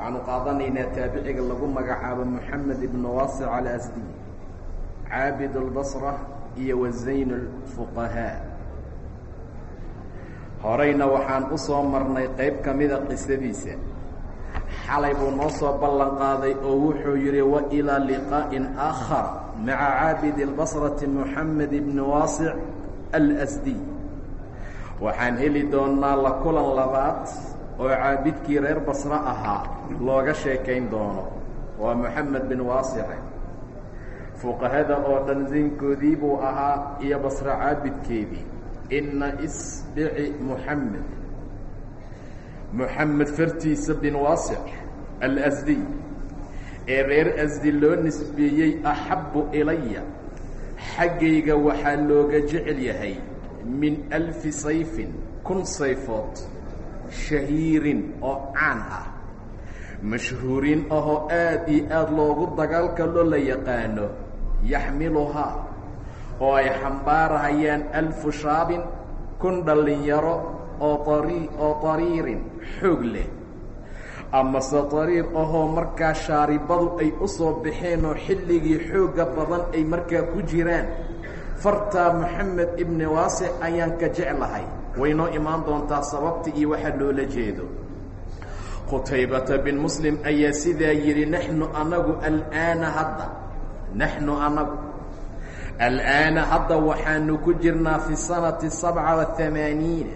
waxaanu qaadanaynaa taabiciga lagu magacaabo moxamed ibn waasic alasdi caabid اlbasra iyo wazayn اlfuqahaa horeyna waxaan u soo marnay qayb ka mida qisadiisa xalay buu noo soo ballan qaaday oo wuxuu yidhi wa ilaa liqaa'in aakhar maca caabid اlbasrati moxamed ibn waasic alasdi waxaan heli doonaa la kulan labaad oo caabidkii reer basre ahaa looga sheekayn doono waa moxamed bin waasice fuqahada oo dhan zaynkoodii buu ahaa iyo basre caabidkeedii. Inna isbici moxamed moxamed fartiisa bin waasic alasdiy ee reer asdi loo nisbeeyey axabbu ilaya xaggayga waxaa looga jecel yahay min alfi sayfin kun sayfood shahiirin oo caan ah. Mashhuuriin ahoo aad iyo aad loogu dagaalka loo la yaqaano yaxmiluhaa oo ay xambaarahayaan alfu shaabin kun dhallinyaro oo ari oo tariirin xoog leh. Amase tariir ahoo markaa shaaribadu ay u soo baxeen oo xilligii xoogga badan ay markaa ku jiraan fartaa moxamed ibni waasic ayaan ka jeclahay waynoo imaan doontaa sababta iyo waxa loola jeedo. Qutaybata bin muslim ayaa sidaa yidhi naxnu anagu al'aana hadda. Naxnu anagu. Al'aana hadda waxaanu ku jirnaa fi sanati sabca wa hamaaniina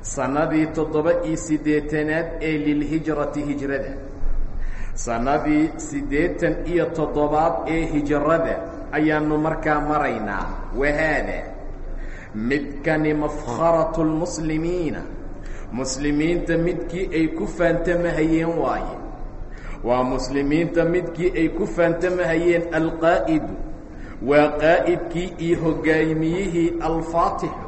sannadii toddoba iyo siddeetanaad ee lilhijrati hijrada. Sannadii siddeetan iyo toddobaad ee hijrada ayaanu markaa maraynaa. Wahaada midkani mafkharatu lmuslimiina muslimiinta midkii ay ku faantamahayeen waaye. Waa muslimiinta midkii ay ku faantamahayeen alqaa'idu. Waa qaa'idkii iyo hoggaamiyihii alfaatixu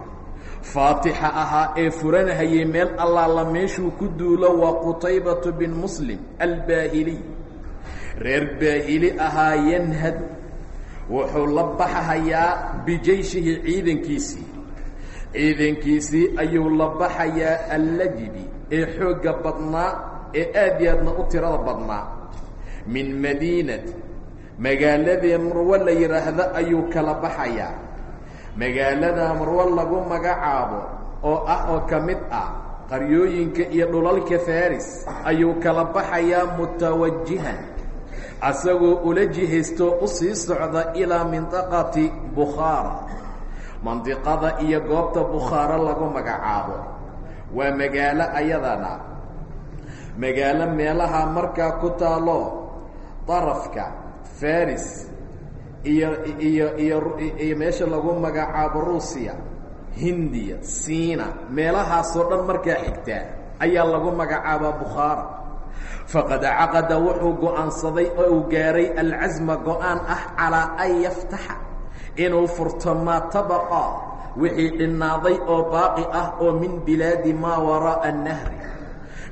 faatixa ahaa ee furanahayey meel allaala meeshuu ku duulo waa qutaybatu bin muslim albaahiliy reer baahili ahaa yanhad. Wuxuu la baxahayaa bijayshihi ciidankiisii ciidankiisii ayuu la baxayaa allajibi ee xoogga badnaa ee aad iyo u tirada badnaa. Min madiinati magaaladii marwo la yidhaahdo ayuu kala baxayaa. Magaalada marwo lagu magacaabo oo ah oo ka mid ah qaryooyinka iyo dhulalka faris ayuu kala baxayaa mutawajihan asagoo ula jihaystoo u sii socda ilaa mindaqati bukhaara mandiqada iyo goobta bukhaaro lagu magacaabo. Waa magaalo ayadana. Magaalo meelaha markaa ku taalo darafka faris iyo iyo iyo iyo meesha lagu magacaabo ruusiya hindiya siina meelahaasoo dhan markaa xigtaa ayaa lagu magacaabaa bukhaara. Faqad caqada wuxuu go'aansaday oo uu gaaray alcasma go'aan ah calaa an yaftaxa inuu furto maa tabaqa wixii dhinnaaday oo baaqi ah oo min bilaadi maa waraa'a annahri.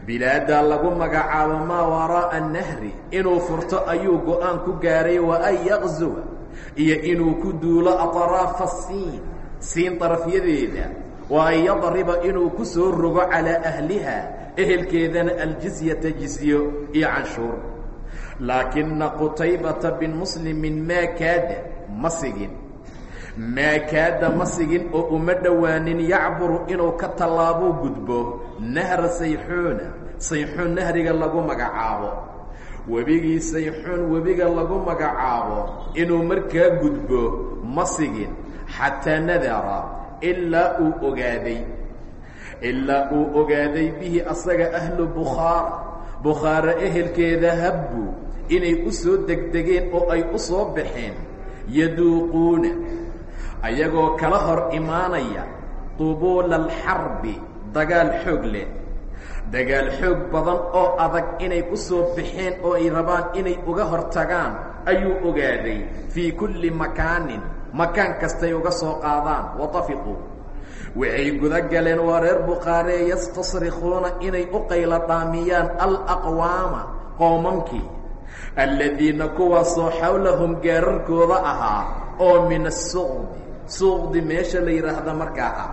Bilaaddaa lagu magacaabo maa waraa'a annahri inuu furto ayuu go'aan ku gaaray wa an yaqzuwa iyo inuu ku duulo atraafa siin siin darafyadeeda wa an yadriba inuu ku soo rogo calaa ahliha ehelkeedana aljizyata jizyo iyo canshuur. Laakina qutaybata bin muslimin maa kaada ma sigin maa ma sigin oo uma dhowaanin yacburu inuu ka tallaabuu gudbo nahra sayxuuna sayxuun nahriga lagu magacaabo. Webigii sayxuun webiga lagu magacaabo inuu markaa gudbo ma sigin xataa nadara ilaa uu ogaaday. Ilaa uu ogaaday bihi asaga ahlu bukhaara bukhaaro ehelkeeda habbu inay u soo degdegeen oo ay u soo baxeen. Yaduuquuna ayagoo kala hor imaanaya dubuula alxarbi dagaal xoog leh. Dagaal xoog badan oo adag inay ku soo baxeen oo ay rabaan inay uga hortagaan ayuu ogaaday fii kulli makaanin makaan kastay uga soo qaadaan watafiquu waxay guda galeen waa reer bukhaaree yastasrikuuna inay u qayla dhaamiyaan alaqwaama qoomamkii alladiina kuwaasoo xawlahum gaararkooda ahaa oo min asuqdi suuqdi meesha la yidhaahda markaa ah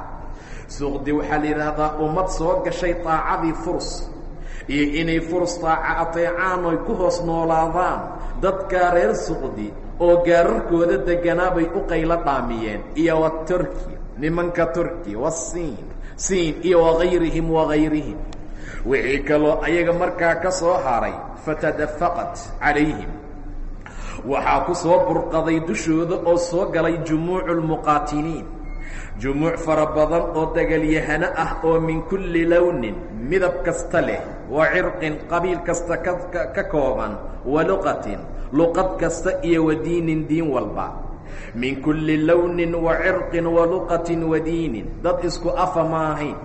suuqdi waxaa la yidhaahdaa ummad soo gashay taacadii furs. Iyo inay furs taaca ateecaan oy ku hoos noolaadaan. Dadkaa reer suqdi oo gaararkooda deganaa bay u qaylo dhaamiyeen. Iyo wa turki nimanka turki wasiin siin iyo wagayrihim wagayrihim wixii kaloo ayaga markaa ka soo haray fatadafaqat calayhim waxaa ku soo burqaday dushooda oo soo galay jumuucu lmuqaatiliin jumuuc fara badan oo dagalyahano ah oo min kulli lownin midab kasta leh wa cirqin qabiil kasta ka kooban wa luqatin luqad kasta iyo wa diinin diin walba. Min kulli lownin wa cirqin wa luqatin wa diinin dad isku afa ma ahayn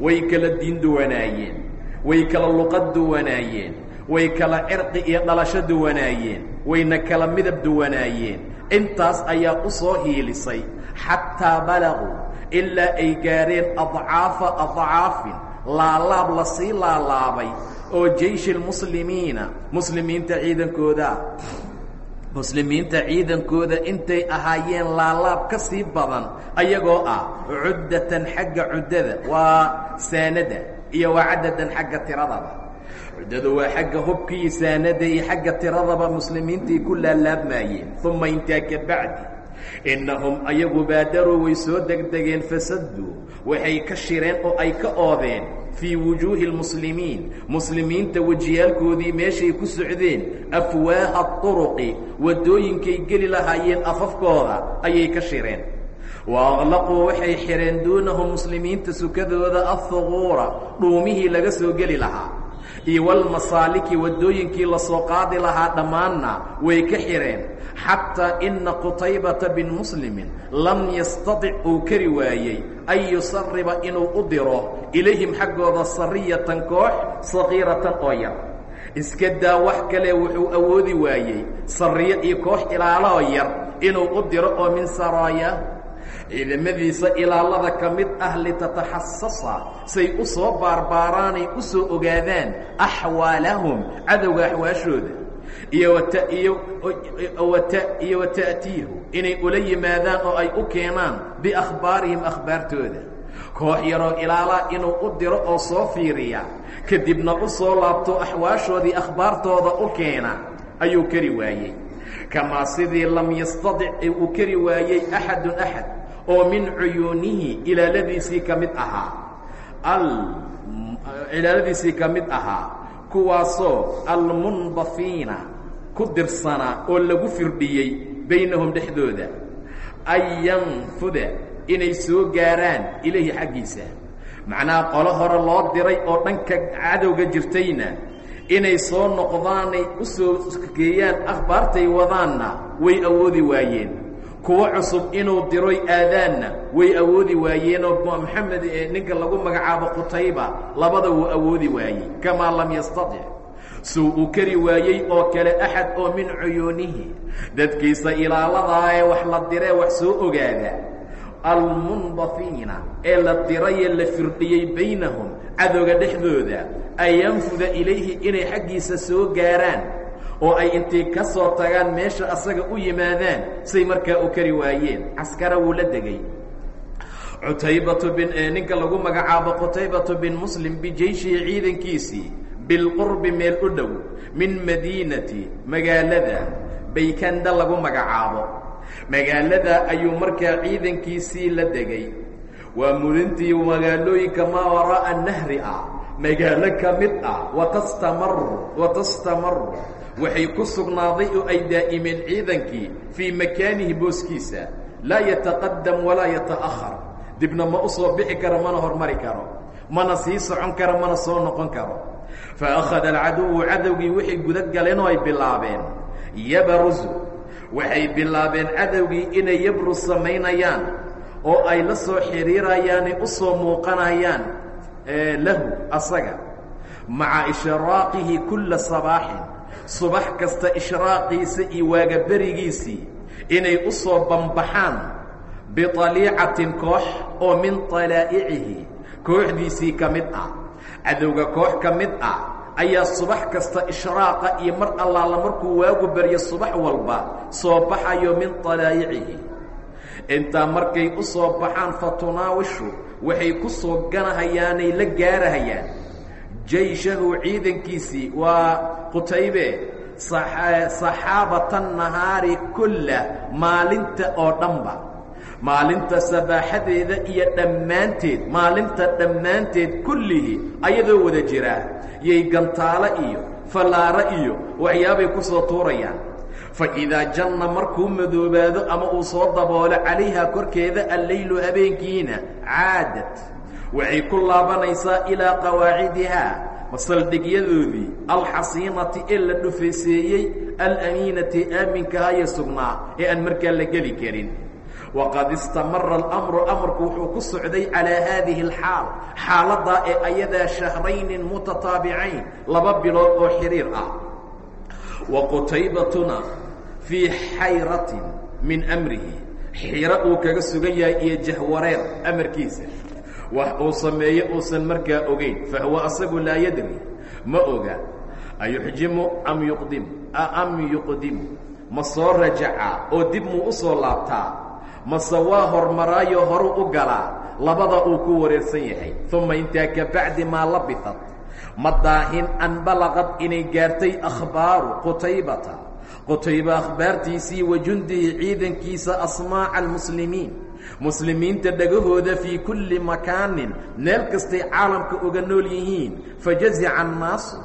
way kala diin duwanaayeen way kala luqad duwanaayeen way kala cirqi iyo dhalasho duwanaayeen wayna kala midab duwanaayeen. Intaas ayaa u soo hiilisay xataa balaguu ilaa ay gaareen adcaafa adcaafin laalaab la sii laalaabay oo jeyshi lmuslimiina muslimiinta ciidankoodaa muslimiinta ciidankooda intay ahaayeen laalaab ka sii badan ayagoo ah cuddatan xagga cuddada waa saanada iyo waa cadadan xagga tiradaba cuddadu waa xagga hubka iyo saanada iyo xagga tiradaba muslimiintay ku laalaabmaayeen uma intaa ka bacdi innahum ayagu baadaruu way soo degdegeen fasaduu waxay ka shireen oo ay ka oodeen fii wujuuhi lmuslimiin muslimiinta wejiyaalkoodii meeshay ku socdeen afwaaha turuqi waddooyinkay geli lahaayeen afafkooda ayay ka shireen. Wa aqlaquu waxay xidheen duunahum muslimiinta sukadooda ahuquura dhuumihii laga soo geli lahaa iyo walmasaaliki waddooyinkii la soo qaadi lahaa dhammaanna way ka xidheen xataa ina qutaybata bin muslimin lam yastatic uu kari waayey an yusariba inuu u diro ilayhim xaggooda sariyatan koox sakiiratan oo yar. Iska daa wax kale wuxuu awoodi waayey sariyo iyo koox ilaaloo yar inuu u diro oo min saraaya ciidamadiisa ilaalada ka mid ah litataxasasa say u soo baarbaaraanay u soo ogaadaan axwaalahum cadowga axwaashooda. Iyo wata iyo wata iyo wata'tiihu inay ula yimaadaan oo ay u keenaan biakhbaarihim akhbaartooda. Koox yaroo ilaalaa inuu u diro oo soo fiiriya kadibna u soo laabto axwaashoodii akhbaartooda u keena ayuu kari waayey. Kamaa sidii lam yastadic uu kari waayey axadun axad oo min cuyuunihi ilaaladiisii ka mid ahaa. Ilaaladiisii ka mid ahaa kuwaasoo almundafiina ku dirsanaa oo lagu firdhiyey baynahum dhexdooda. An yanfuda inay soo gaaraan ilayhi xaggiisa. Macnaha qolo hore loo diray oo dhanka cadowga jirtayna inay soo noqdaanay u soo geeyaan akhbaartay wadaanna way awoodi waayeen kuwo cusub inuu diroy aadaanna. Way awoodi waayeenoo maxamed ninka lagu magacaabo qutayba labada wuu awoodi waayey kamaa lam yastatic suu uu kari waayey oo kale axad oo min cuyuunihi dadkiisa ilaaladaa ee wax la diree wax soo ogaada. Almundafiina ee la dirayee la firdhiyey baynahum cadowga dhexdooda an yanfuda ilayhi inay xaggiisa soo gaaraan oo ay intay ka soo tagaan meesha asaga u yimaadaan say markaa u kari waayeen. Caskara wuu la degay. Cutaybatu bin ninka lagu magacaabo qutaybatu bin muslim bijeyshihi ciidankiisii bilqurbi meel u dhow min madiinati magaalada baykanda lagu magacaabo. Magaalada ayuu markaa ciidankiisii la degay. Waa mudintii magaalooyinka maa waraa'a nahri ah magaalo ka mid ah watastamaru watastamaru waxay ku sugnaaday oo ay daa'imeen ciidankii fii makaanihi booskiisa. Laa yataqadam walaa yata'ahar dibna ma u soo bixi karo mana hormari karo. Mana sii socon karo mana soo noqon karo. Fa akhada alcaduwu cadowgii waxay guda galeen oo ay bilaabeen. Yabarusu waxay bilaabeen cadowgii inay yabrus samaynayaan oo ay la soo xidhiirayaanay u soo muuqanayaan lahu asaga. Maca ishraaqihi kulla sabaaxin subax kasta ishraaqiisa iyo waagaberigiisii inay u soo bambaxaan biطaliicatin koox oo min طalaa'icihi kooxdiisii ka mid ah cadowga koox ka mid ah ayaa subax kasta ishraaqa iyo mar allaala markuu waagu baryo subax walba soo baxayo min طalaa'icihi intaa markay u soo baxaan fatunaawishu waxay ku soo ganahayaanay la gaarahayaan jayshahu ciidankiisii waa qutaybe saxaabata nahaari kulla maalinta oo dhanba. Maalinta sabaaxadeeda iyo dhammaanteed maalinta dhammaanteed kullihii ayadoo wada jiraa yay gantaalo iyo fallaaro iyo waxyaabay ku soo tuurayaan. Fa idaa janna markuu madoobaado ama uu soo daboolo calayhaa korkeeda alleylu habeenkiina caadad waxay ku laabanaysaa ilaa qawaacidihaa masaldhigyadoodii alxasiinati ee la dhufayseeyey alamiinati aaminkahaye sugnaa ee aan markaa la geli karin. Waqad istamara alamru amarku wuxuu ku socday calaa haadihi alxaal xaaladdaa ee ayadaa shahraynin mutataabicayn laba bilood oo xiriir ah. Wa qutaybatuna fii xayratin min amrihi xiro uu kaga sugan yahay iyo jahwareer amarkiisa wax uu sameeye uusan markaa ogeyn fahuwa asagu laa yadri. Ma oga. Ayuxjimu am yuqdim? Am yuqdimu ma soo rajaca oo dib muu u soo laabtaa? Mase waa hormaraayo horu u galaa labada uu ku wareersan yahay. Uma intaa ka bacdi maa labisat ma daahin an balaqad inay gaartay akhbaaru qutaybata. Qutayba akhbaartiisii wa jundihi ciidankiisa asmaaca almuslimiin muslimiinta dhagahooda fii kulli makaanin meel kastay caalamka uga nool yihiin. Fajazica annaasu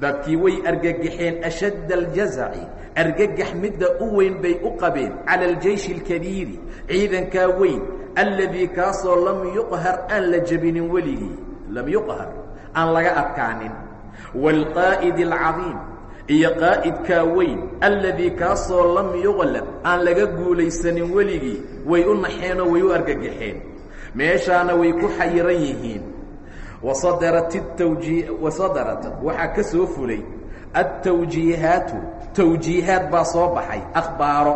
dadkii way argagaxeen ashadda aljazaci argagax midda u weyn bay u qabeen cala aljeyshi alkabiiri ciidankaa weyn. Alladii kaasoo lam yuqhar aan la jebinin weligii. Lam yuqhar aan laga adkaanin. Waalqaa'idi alcadiim iyo qaa'idkaa weyn alladii kaasoo lam yuqlab aan laga guulaysanin weligii way u naxeenoo way u argagaxeen meeshaana way ku xayiran yihiin. Wasadarat tawjii wasadarat waxaa ka soo fulay. Altawjiihaatu tawjiihaad baa soo baxay akhbaaro.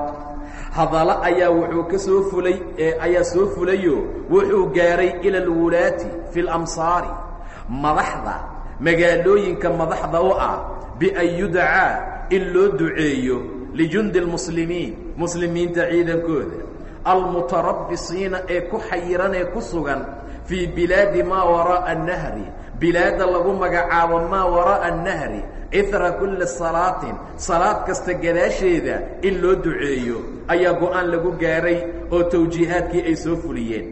Hadallo ayaa wuxuu ka soo fulay ayaa soo fulayo wuxuu gaaray ila alwulaati fi lamsaari madaxda magaalooyinka madaxda u ah bian yudcaa in loo duceeyo lijundi اlmuslimiin muslimiinta ciidankooda. Almutarabisiina ee ku xayiran ee ku sugan fii bilaadi maa waraa'a annahri bilaadda lagu magacaabo maa waraa'a annahri ihra kulli salaatin salaad kasta gadaasheeda in loo duceeyo ayaa go'aan lagu gaaray oo tawjiihaadkii ay soo fuliyeen.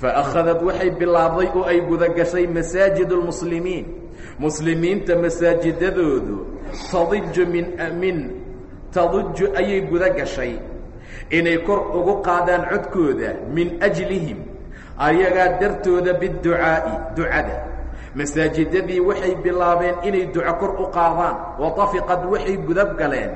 Fa akhadad waxay bilaabday oo ay gudagashay masaajid اlmuslimiin muslimiinta masaajidadoodu tadiju min min tadiju ayay guda gashay. Inay kor ugu qaadaan codkooda min ajlihim ayagaa dartooda biducaa'i ducada. Masaajidadii waxay bilaabeen inay duco kor u qaadaan watafiqad waxay gudab galeen.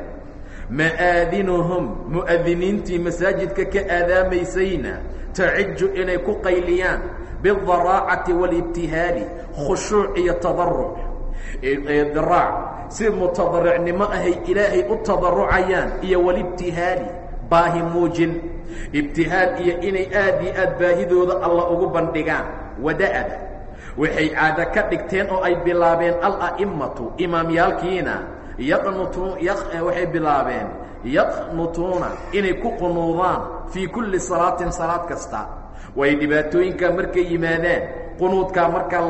Ma'aadinuhum mu'adiniintii masaajidka ka aadaamaysayna taciju inay ku qayliyaan biاdaraacati wاlibtihaali khushuuc iyo tadaruc diraac si mutadaricnimo ahay ilaahay u tadarucayaan iyo walibtihaali baahi muujin ibtihaal iyo inay aad iyo aad baahidooda alla ugu bandhigaan wada'ada waxay caado ka dhigteen oo ay bilaabeen ala'imatu imaamyaalkiina waxay bilaabeen yaqnutuuna inay ku qunuudaan fii kulli salaatin salaad kasta way dhibaatooyinkaa markay yimaadaan qunuudkaa markaa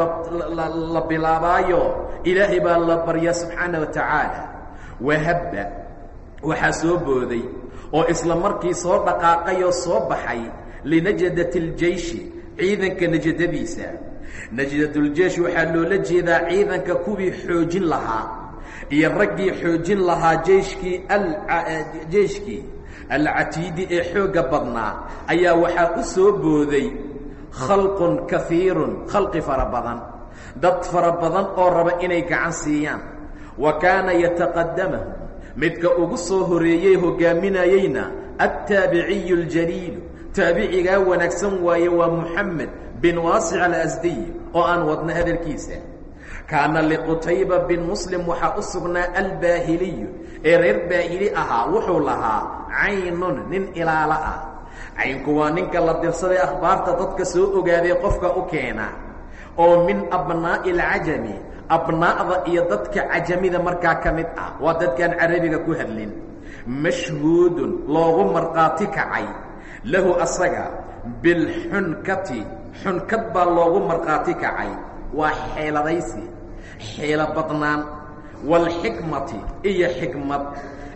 la bilaabaayo ilaahay baa la baryaa subxaana wa tacaala wahabba waxaa soo booday oo isla markii soo dhaqaaqay oo soo baxay linajadati اljeyshi ciidanka najadadiisa. Najdatuljeesh waxaa loola jeedaa ciidanka kuwii xoojin lahaa iyo raggii xoojin lahaa jeyshkii jeyshkii alcatiidi ee xoogga badnaa ayaa waxaa u soo booday khalqun kaiirun khalqi fara badan. Dad fara badan oo raba inay gacan siiyaan. Wa kaana yataqadamahu midka ugu soo horeeyey hogaaminayeyna aلtaabiciyu اljaliilu taabicigaa wanaagsan waaye waa moxamed bin waasic alasdiy oo aan wadno hadalkiisa kaana liqutayba bin muslim waxaa u sugnaa albaahiliyu. ee reer baahili ahaa wuxuu lahaa caynun nin ilaalo ah. Caynku waa ninka la dirsaday akhbaarta dadka soo ogaaday qofka u keena. oo min abnaa'i alcajami abnaa'da iyo dadka cajamida markaa ka mid ah. waa dadkaan carabiga ku hadlin. mashhuudun loogu markhaati kacay. lahu asaga bilxunkati xunkad baa loogu markhaati kacay. waa xeeladaysi xeelo badnaan waalxikmati iyo xikmad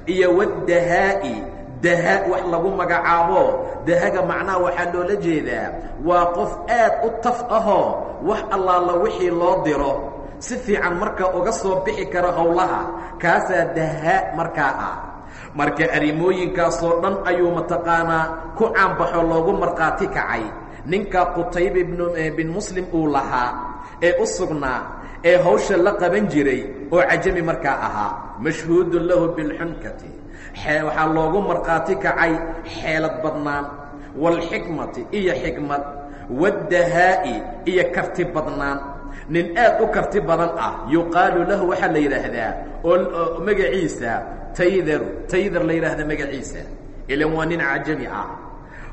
iyo waddahaa'i dahaa wax lagu magacaabo dahaga macnaha waxaa loola jeedaa waa qof aad u taf ahoo wax allaala wixii loo diro si fiican marka uga soo bixi kara howlaha kaasaa dahaa markaa ah. Marka arrimooyinkaasoo dhan ayuu mataqaanaa ku caanbaxo loogu markhaati kacay ninkaa qutayba bin muslim uu lahaa ee u sugnaa ee hawsha la qaban jiray oo cajami markaa ahaa. Mashhuudun lahu bilxunkati waxaa loogu markhaati kacay xeelad badnaan waalxikmati iyo xikmad waddahaa'i iyo karti badnaan. Nin aad u karti badan ah yuqaalu lahu waxaa la yidhaahdaa magaciisa taydar taydar la yidhaahda magaciisa. Ilan waa nin cajami ah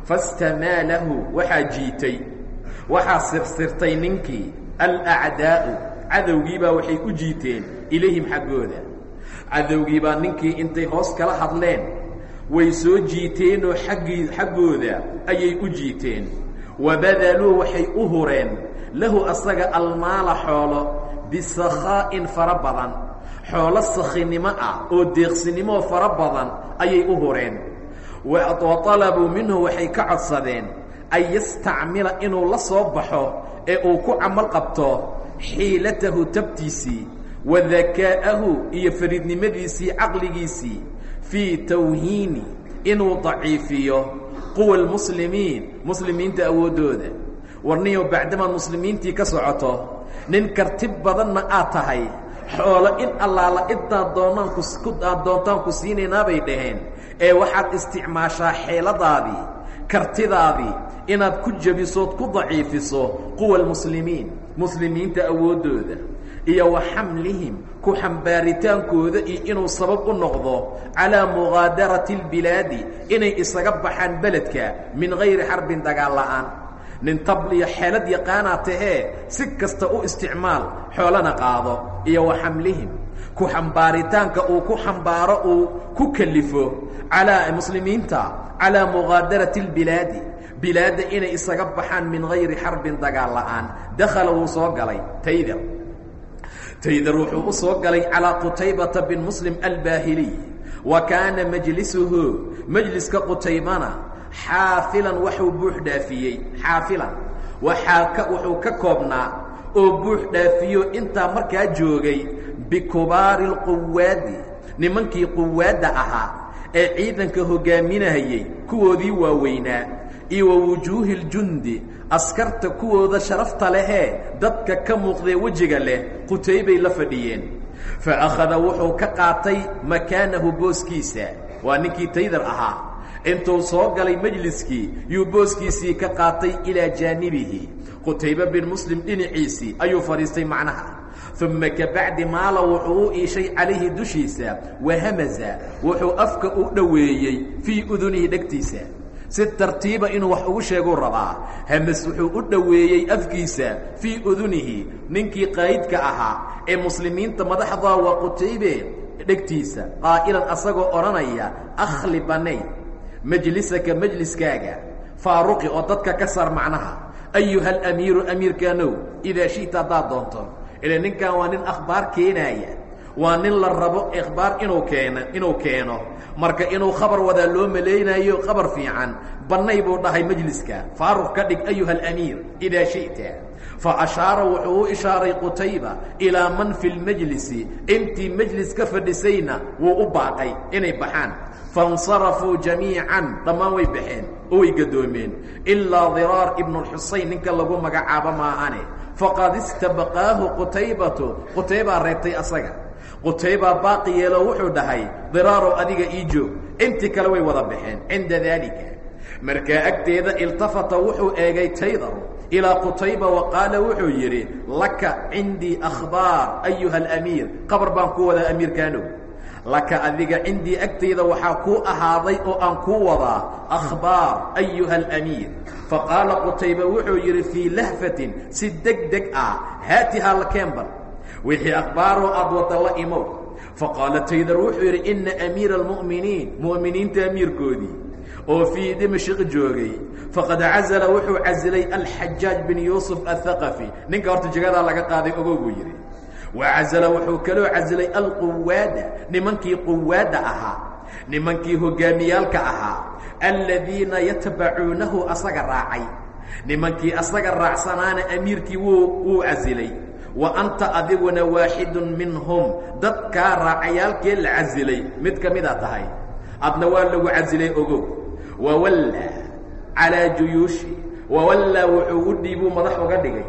fastamaalahu waxaa jiitay waxaa sirsirtay ninkii alacdaa'u cadowgiibaa waxay u jiiteen ilayhim xaggooda. Cadowgiibaa ninkii intay hoos kala hadleen way soo jiiteenoo aggii xaggooda ayay u jiiteen. Wabadaluu waxay u hureen lahu asaga almaala xoolo bisakhaa'in fara badan. Xoolo sakhinimo ah oo deeqsinimooo fara badan ayay u hureen wa talabuu minhu waxay ka codsadeen an yastacmila inuu la soo baxo ee uu ku camal qabto xiilatahu tabtiisii wa dakaa'ahu iyo fariidnimadiisii caqligiisii fii tawhiini inuu daciifiyo quwa lmuslimiin muslimiinta awooddooda warniyow bacdamaad muslimiintii ka socoto nin karti badanna aad tahay xoolo in allaala intaad doonaan kuaad doontaan ku siinaynaa bay dhaheen. Ee waxaad isticmaashaa xeeladaadii kartidaadii inaad ku jebisood ku daciifiso quwa almuslimiin muslimiinta awooddooda iyo wa xamlihim ku xambaaritaankooda iyo inuu sabab u noqdo calaa mugaadarati اlbilaadi inay isaga baxaan beledka min gayri xarbin dagaal la'aan nin tabliyo xeelad yaqaanaa tahee si kasta u isticmaal xoolana qaado iyo wa xamlihim. Ku xambaaritaanka uu ku xambaaro uu ku kelifo calaa muslimiinta calaa mugaadarati اlbilaadi bilaadda inay isaga baxaan min gayri xarbin dagaal la'aan. Dakhala wuu soo galay taydar taydar wuxuu u soo galay calىa qutaybata bin muslim albaahiliy wa kaana majlisuhu majliska qutaybana xaafilan waxuu buux dhaafiyey. Xaafilan. Waxaa ka wuxuu ka koobnaa oo buux dhaafiyo intaa markaa joogay bikubaari اlquwaadi nimankii quwaadda ahaa ee ciidanka hogaaminahayey kuwoodii waaweynaa iyo wa wujuuhi ljundi askarta kuwooda sharafta lehee dadka ka muuqdee wejiga leh qutaybay la fadhiyeen. Fa akhada wuxuu ka qaatay makaanahu booskiisa. Waa ninkii taydar ahaa intuu soo galay majliskii yuu booskiisii ka qaatay ilaa jaanibihi. Qutaybe bin muslim dhinaciisii ayuu fadhiistay macnaha. Uma kabacdi maala wuxuu u iishay calayhi dushiisa wahamaza wuxuu afka u dhoweeyey fii udunihi dhegtiisa. Si tartiiba inuu wax ugu sheeguu rabaa hamas wuxuu u dhoweeyey afkiisa fii udunihi ninkii qaa'idka ahaa ee muslimiinta madaxdaa waa qutaybe dhegtiisa qaa'ilan asagoo odhanaya akhli banay majlisaka majliskaaga faaruqi oo dadka ka sar macnaha ayuha alamiiru amiirkaanow idaa shi'ta haddaad doonto. Ila ninkan waa nin akhbaar keenaaya waa nin la rabo ikhbaar inuu keeno inuu keeno. Marka inuu khabar wadaa loo malaynayo khabar fiican bannay buu dhahay majliska. Faaruq ka dhig ayuha alamiir idaa shi'ta. Fa ashaara wuxuu u ishaaray qutayba ilaa man fi lmajlisi intii majlis ka fadhisayna wuu u baaqay inay baxaan faاnsarafuu jamiican dhammaan way baxeen oo way gadoomeen ilaa diraar ibnu اlxusayn ninka lagu magacaabo maahane faqad istabaqaahu qutaybatu qutaybaa reebtay asaga qutaybaa baaqi yeelo wuxuu dhahay diraarow adiga ii joog intii kale way wada baxeen cinda daalika markaa agteeda iltafata wuxuu eegay taydaru ilaa qutayba wa qaala wuxuu yidhi laka cindii akhbaar ayuha alamiir qabar baan ku wadaa amiirkaanow laka adiga cindii agtayda waxaa kuu ahaaday oo aan kuu wadaa akhbaar ayuha alamiir faqaala qutayba wuxuu yidhi fii lahfatin si deg deg ah haatihaa la keenban wixii akhbaaroo aad wadda la imow faqaala taydar wuxuu yidhi ina amiira almu'miniin mu'miniinta amiirkoodii oo fii dimashq joogay. Faqad cazala wuxuu casilay alxajaaj bin yuusuf athaqafi ninka horta jagadaa laga qaaday ogow buu yidhi wa cazala wuxuu kaloo casilay alquwaada nimankii quwaadda ahaa nimankii hogaamiyaalka ahaa aladiina yatbacuunahu asaga raacay. Nimankii asaga raacsanaana amiirkii wuu wuu casilay wa anta adiguna waaxidun minhum dadkaa raacayaalkee la casilay mid ka mida tahay. Adna waa lagu casilay ogow. Wawallaa calaa juyuushi. Wawallaa wuxuu u dhiibuu madax uga dhigay.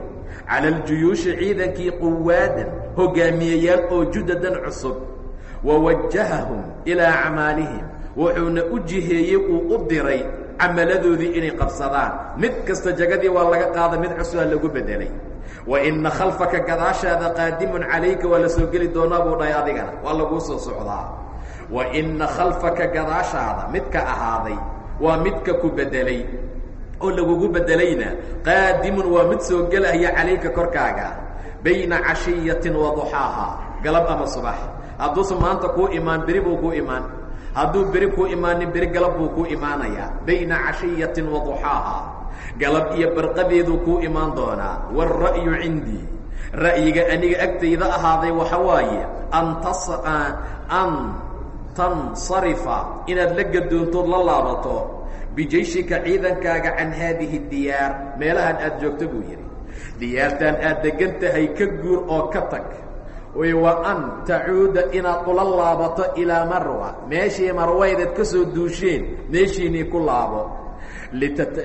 Cala aljuyuushi ciidankii quwaadan hogaamiyeyaal oo judadan cusub. Wawajahahum ilaa camaalihim wuxuuna u jiheeyey uu u diray camaladoodii inay qabsadaan. Mid kasta jagadii waa laga qaada mid cusubaa lagu bedelay. Wa inna khalfaka gadaashaada qaadimun calayka waa la soo geli doonaa buu dhahay adigana. Waa laguu soo socdaa. Wa inna khalfaka gadaashaada midka ahaaday waa midka ku bedelay. Oo lagugu bedelayna qaadimun waa mid soo gelaya calayka korkaaga bayna cashiyatin wa duxaaha galab ama subax. Hadduusan maanta kuu imaan beri buu kuu imaan. Hadduu beri kuu imaanin beri galab buu kuu imaanayaa. Bayna cashiyatin wa duxaaha galab iyo barqadeeduu kuu imaan doonaa. Waalra'yu cindii ra'yiga aniga agtayda ahaaday waxa waaye an an tansarifa inaad la gadoontood la laabato. Bijayshika ciidankaaga can haadihi diyaar. Meelahan aad joogto buu yidhi diyaartaan aad degan tahay ka guur oo ka tag. Wa an tacuuda inaad ula laabato ilaa marwa. Meeshii marwaydaad ka soo duusheen meeshiinii ku laabo.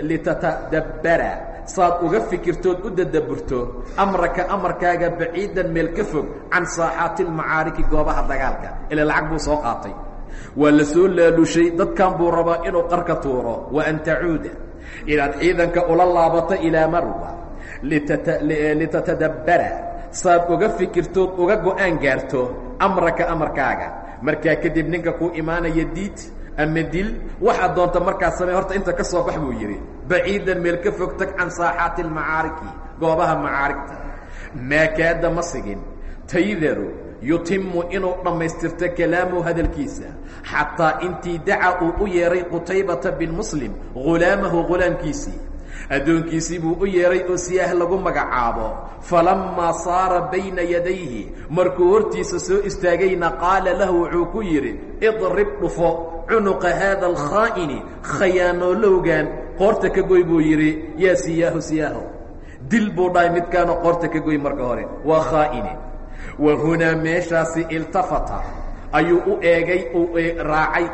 Litatadabbara saad uga fikirtood u dadaburto. Amraka amarkaaga baciidan meel ka fog can saaxaati almacaariki goobaha dagaalka. Ila lacag buu soo qaatay. Waa la soo laalushay dadkan buu rabaa inuu qarka tuuro. Wa an tacuuda inaad ciidanka ula laabato ilaa marwa litatadabbara. Saad uga fikirtood uga go'aan gaarto amraka amarkaaga markaa kadib ninka kuu imaanaya diid ama dil waxaad doonta markaa samey horta inta ka soo bax buu yidhi baciidan meel ka fog tag can saaxaati almacaariki goobaha macaarigta. Maakaada ma sigin. Taydaru yutimu inuu dhammaystirto kalaamuhu hadalkiisa. Xataa intii daca uu u yeehay qutaybata bin muslim ghulaamahu ghulaamkiisii addoonkiisii buu u yeehay oo siyaah lagu magacaabo. Falammaa saara bayna yadayhi. Markuu hortiisa soo istaagayna qaala lahu wuxuu ku yidhi idrib dhufo cunuqa haada alkhaa'ini khayaanoolowgan qoorta ka goy buu yidhi yaa siyaahu siyaaho dil buu dhahay midkaana qoorta ka goy marka hore. Waa khaa'ini. Wa hunaa meeshaasi iltafata. Ayuu u eegay uu raacay.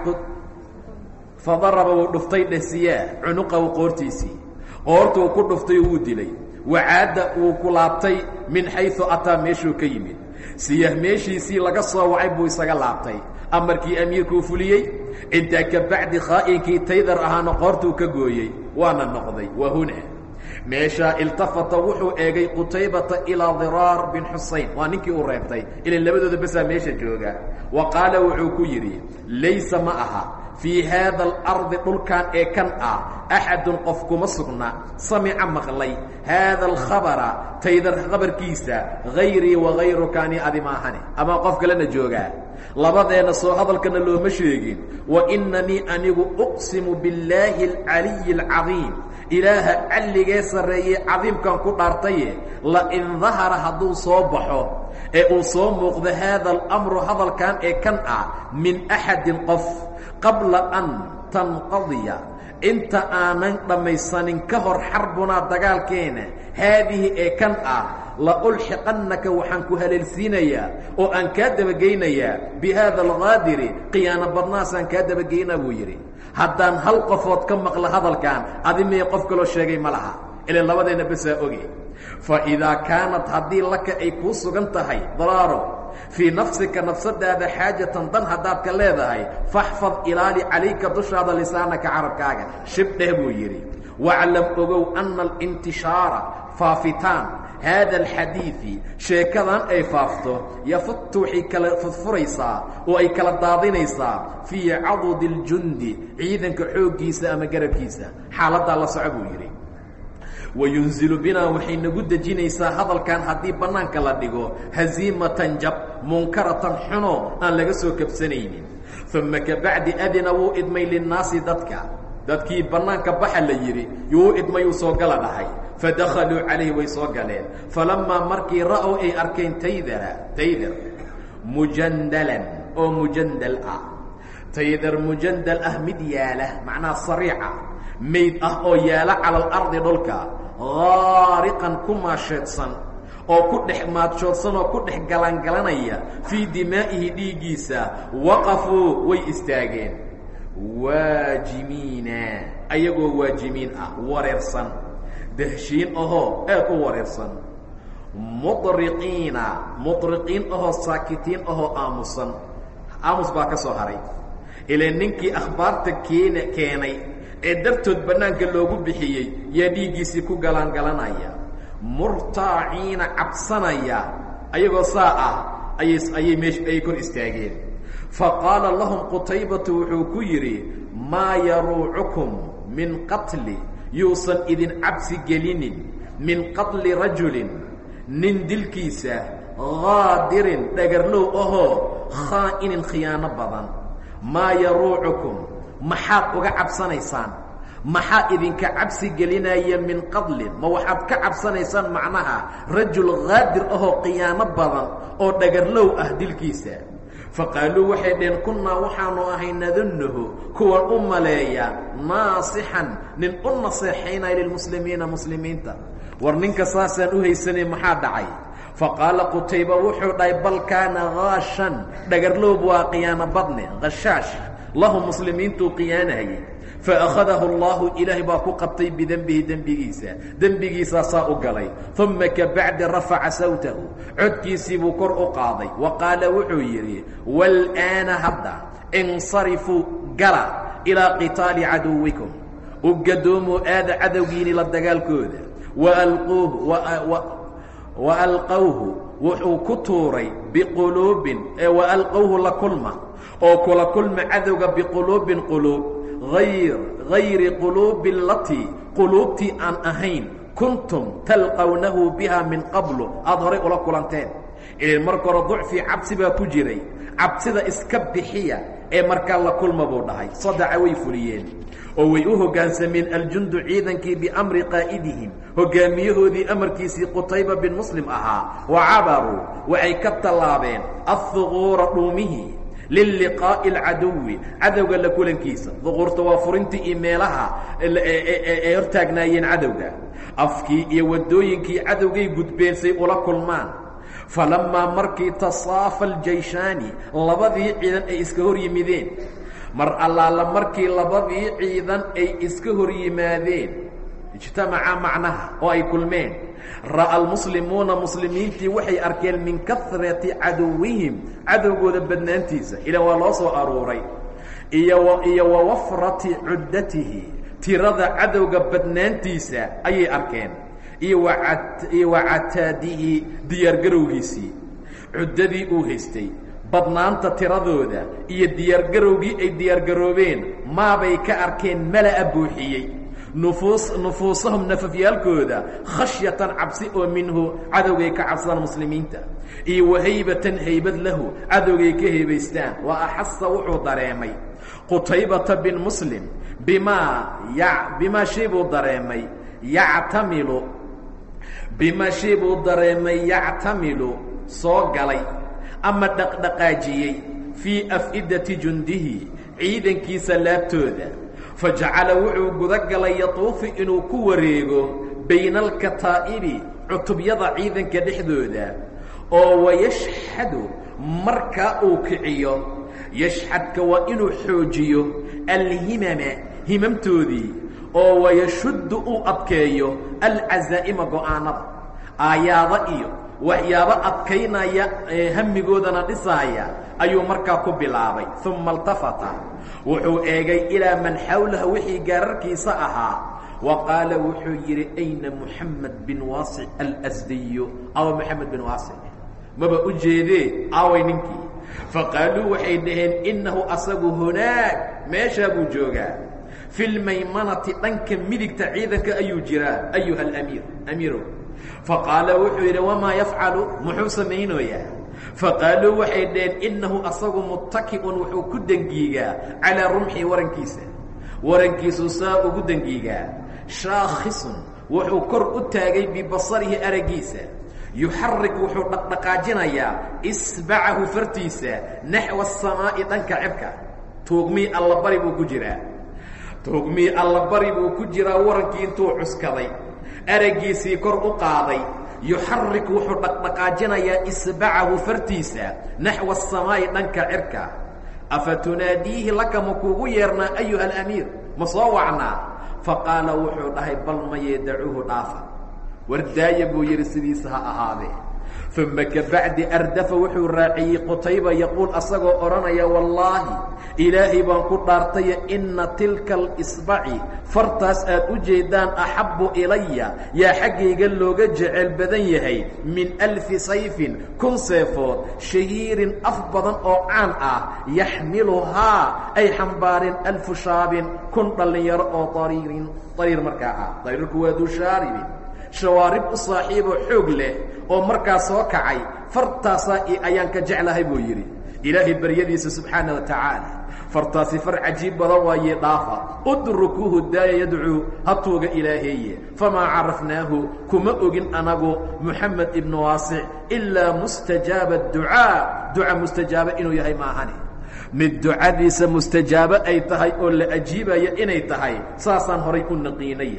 Fadaraba wuu dhuftay dheh siyaah cunuqahu qoortiisii qoortuu ku dhuftay wuu dilay. Wacaadda wuu ku laabtay min xaysu ataa meeshuu ka yimid. Siyaah meeshiisii laga soo wacay buu isaga laabtay. Amarkii amiirkuu fuliyey intaa ka bacdi khaa'inkii taydar ahaana qoortuu ka gooyey waana noqday wa huna meeshaa iltafata wuxuu eegay qutaybata ilaa diraar bin xusayn. Waa ninkii uu reebtay. Ilan labadooda basaa meesha jooga. Wa qaala wuxuu ku yidhi laysa ma aha. Fii haada alardi dhulkan ee kan ah axadun qof kuma sugna. Samica maqlay. Haada alkhabara taydar khabarkiisa hayrii wagayruka ani adi maahane ama qof kalena joogaa. Labadeenna soo hadalkana looma sheegin. Wa inanii anigu uqsimu billaahi alcaliyi alcadiim ilaaha calligee sarreeyey cadiimkan ku dhaartaye lain dahara hadduu soo baxo ee uu soo muuqdo haada alamru hadalkan ee kan ah min axadin qof qabla an tanqadiya inta aanan dhammaysanin ka hor xarbunaa dagaalkeena haadihi ee kan ah la ulxiqannaka waxaan ku haleelsiinayaa oo aan kaa dabageynayaa bi haada algaadiri khiyaano badnaasaan kaa dabageynaa buu yidhi haddaan hal qofood ka maqla hadalkan adi mee qof kaloo sheegay ma laha. Ilan labadeenna basaa oge fa idaa kaanat haddii laka ay kuu sugan tahay daraaro fii nafsika nafsadaada xaajatan dan haddaad ka leedahay faxfad ilaali calayka dushaada lisaanaka carabkaaga. Shib dheh buu yidhi waclam ogow ana alintishaara faafitaan haada alxadiidi sheekadan ay faafto yafutu waxay kala furfuraysaa oo ay kala daadinaysaa fii cadudi اljundi ciidanka xooggiisa ama garabkiisa xaaladdaa la soco buu yidhi wayunzilu binaa waxay nagu dejinaysaa hadalkan haddii bannaanka la dhigo haziimatan jab munkaratan xuno aan laga soo kabsanaynin uma kabacdi adina wuu idmay linnaasi dadka dadkii bannaanka baxa la yidhi yuu idmayuu soo gala dhahay. Fadakhaluu calayhi way soo galeen. Falamaa markii ra'ow ay arkeen taydara taydar mujandalan oo mujandal ah. Taydar mujandal ah mid yaalla macnaha sariica mayd ah oo yaalla cala alardi dhulka haariqan ku maasheedsan oo ku dhex maadshoodsan oo ku dhex galangalanaya fii dimaa'ihi dhiiggiisa waqafuu way istaageen waajimiina ayagoo waajimiin ah wareersan. Dahshiin ahoo aad u wareersan. Mudriqiina mudriqiin ahoo saakitiin ahoo aamusan. Aamus baa ka soo haray. Ilaa ninkii akhbaarta keena keenay ee dartood bannaanka loogu bixiyey yaa dhiiggiisii ku galaangalanaya murtaaciina cabsanaya. Ayagoo saa ah ayay ayay meesh ayay kor istaageen faqaala lahum qutaybatu wuxuu ku yidhi maa yaruucukum min qatli yuusan idin cabsi gelinin min qatli rajulin nin dilkiisa haadirin dhagarlow ahoo khaa'inin khiyaano badan. Maa yaruucukum maxaad uga cabsanaysaan maxaa idinka cabsi gelinaya min qadlin ma waxaad ka cabsanaysaan macnaha rajul haadir ahoo khiyaano badan oo dhagarlow ah dilkiisa faqaaluu waxay dhaheen kunnaa waxaanu ahay nadunnahu kuwan u maleeya naasixan nin u naseexaynaya lilmuslimiina muslimiinta. War ninka saasaan u haysanay maxaa dhacay? Faqaala qutayba wuxuu dhahay bal kaana haashan dhagarloob waa khiyaano badne khashaash lahu muslimiintuu khiyaanahayay faakhadahu allahu ilaahay baa ku qabtay bidenbihi dembigiisa dembigiisaasaa u galay uma kabacdi rafaca sawtahu codkiisii buu kor u qaaday wa qaala wuxuu yidhi wاlآana hadda insarifuu gala ilىa qitaali caduwikum u gadoomoo aada cadowgiini la dagaalkooda waalqowhu wuxuu ku tuuray biquluubin waalqowhu la kulma oo kula kulma cadowga biquluubin quluub ayr gayri quluubi alatii quluubtii aan ahayn. kuntum talqawnahu biha min qablu aada horay ula kulanteen ilan marka hore ducfii cabsi baa ku jiray cabsida iska bixiya ee markaa la kulma buu dhahay sadaca way fuliyeen oo way u hoggaansameen aljundu ciidankii biamri qaa'idihim hoggaamiyahoodii amarkiisii qutayba bin muslim ahaa wa waxay ka tallaabeen ahuquura dhuumihii liliqaa'i alcaduwi cadowga la kulankiisa duquurta waa furintii iyo meelaha ay hortaagnaayeen cadowga afkii iyo waddooyinkii cadowgay gudbeen say ula kulmaan falamaa markii tasaafa aljayshaani labadii ciidan ay iska hor yimideen mar allaala markii labadii ciidan ay iska hor yimaadeen ijtamaca macnaha oo ay kulmeen ra'a almuslimuuna muslimiintii waxay arkeen min karati caduwihim cadowgooda badnaantiisa. Ilan waa loo soo aruuray iyo wa wafrati cuddatihi tirada cadowga badnaantiisa ayay arkeen. Iyo iyo wa cataadihi diyaargarowgiisii cuddadii uu haystay. Badnaanta tiradooda iyo diyaargarowgii ay diyaargaroobeen maabay ka arkeen mala'a buuxiyey nufuus nufuusahum nafafyaalkooda khashyatan cabsi oo minhu cadowgay ka cabsadaan muslimiinta. Iyo wahaybatan haybad lahu cadowgay ka haybaystaan. Wa axasa wuxuu dareemay. Qutaybata bin muslim bimaa ya bimaa shay buu dareemay. Yactamilu bimaa shay buu dareemay. Yactamilu soo galay ama dhaqdhaqaajiyey fii af'idati jundihi ciidankiisa laabtooda fajacala wuxuu guda galay yatuufu inuu ku wareego bayna alkataa'ibi cutubyada ciidanka dhexdooda oo wayashxadu markaa uu kiciyo. Yashxadka waa inuu xoojiyo alhimama himamtoodii oo wayashuddu uu adkeeyo alcazaa'ima go'aanada aayaado iyo waxyaabo adkaynaya hamigoodana dhisaaya ayuu markaa ku bilaabay. Uma اltafata wuxuu eegay ilaa man xawlaha wixii gaararkiisa ahaa. Wa qaala wuxuu yidhi ayna muxamed bin waasic alsdiyu awa moxamed bin waasic. Maba u jeedee aaway ninkii. Faqaaluu waxay dhaheen innahu asagu hunaag. Meeshaa buu joogaa. Fi lmaymanati dhanka midigta ciidanka ayuu jiraa ayuha alamiir amiirow faqaala wuxuu yidhi wamaa yafcalu? Muxuu samaynoyaa faqaaluu waxay dhaheen innahu asagu muttaki'un wuxuu ku dengiigaa calaa rumxii warankiisa. Warankiisuu saa ugu dengiigaa shaakhisun wuxuu kor u taagay bibasarihi araggiisa yuxarik wuxuu dhaqdhaqaajinayaa isbacahu fartiisa naxwa asamaa'i dhanka cirka. Tuugmii allabari buu ku jiraa. Tuugmii allabari buu ku jiraa warankii intuu cuskaday araggiisii kor u qaaday. Yuxarik wuxuu dhaqdhaqaajinayaa isbacahu fartiisa naxwa asamaa'i dhanka cirka. Afa tunaadiihi laka ma kuugu yeernaa ayuha alamiir? Ma soo wacnaa? Faqaala wuxuu dhahay bal mayee dacuuhu dhaafa. Wardaaya buu yidhi sidiisa ha ahaadee uma kabacdi ardafa wuxuu raaciyey qutayba yaquul asagoo odhanaya wallaahi ilaahay baan ku dhaartaya inna tilka alisbaci fartaas aad u jeedaan axabbu ilaya yaa xaggayga looga jecel badan yahay min alfi sayfin kun seefood shahiirin af badan oo caan ah yaxmiluhaa ay xambaareen alfu shaabin kun dhallinyaro oo ariirin ariir markaa ah. Ariirku waa duu shaaribin shawaarib u saaxiiboo xoog leh oo markaa soo kacay fartaasaa ayaan ka jeclahay buu yidhi. Ilaahay baryadiisa subxaana wa tacaala fartaasi far cajiib badan waaye dhaafa. Udrukuuhu daaya yadcuu hatuuga ilaaheeye. Famaa carafnaahu kuma ogin anagu moxamed ibnu waasic ilaa mustajaaba ducaa. Duca mustajaaba inuu yahay maahane mid ducadiisa mustajaabo ay tahay oo la ajiibaya inay tahay saasaan horay u naqiinay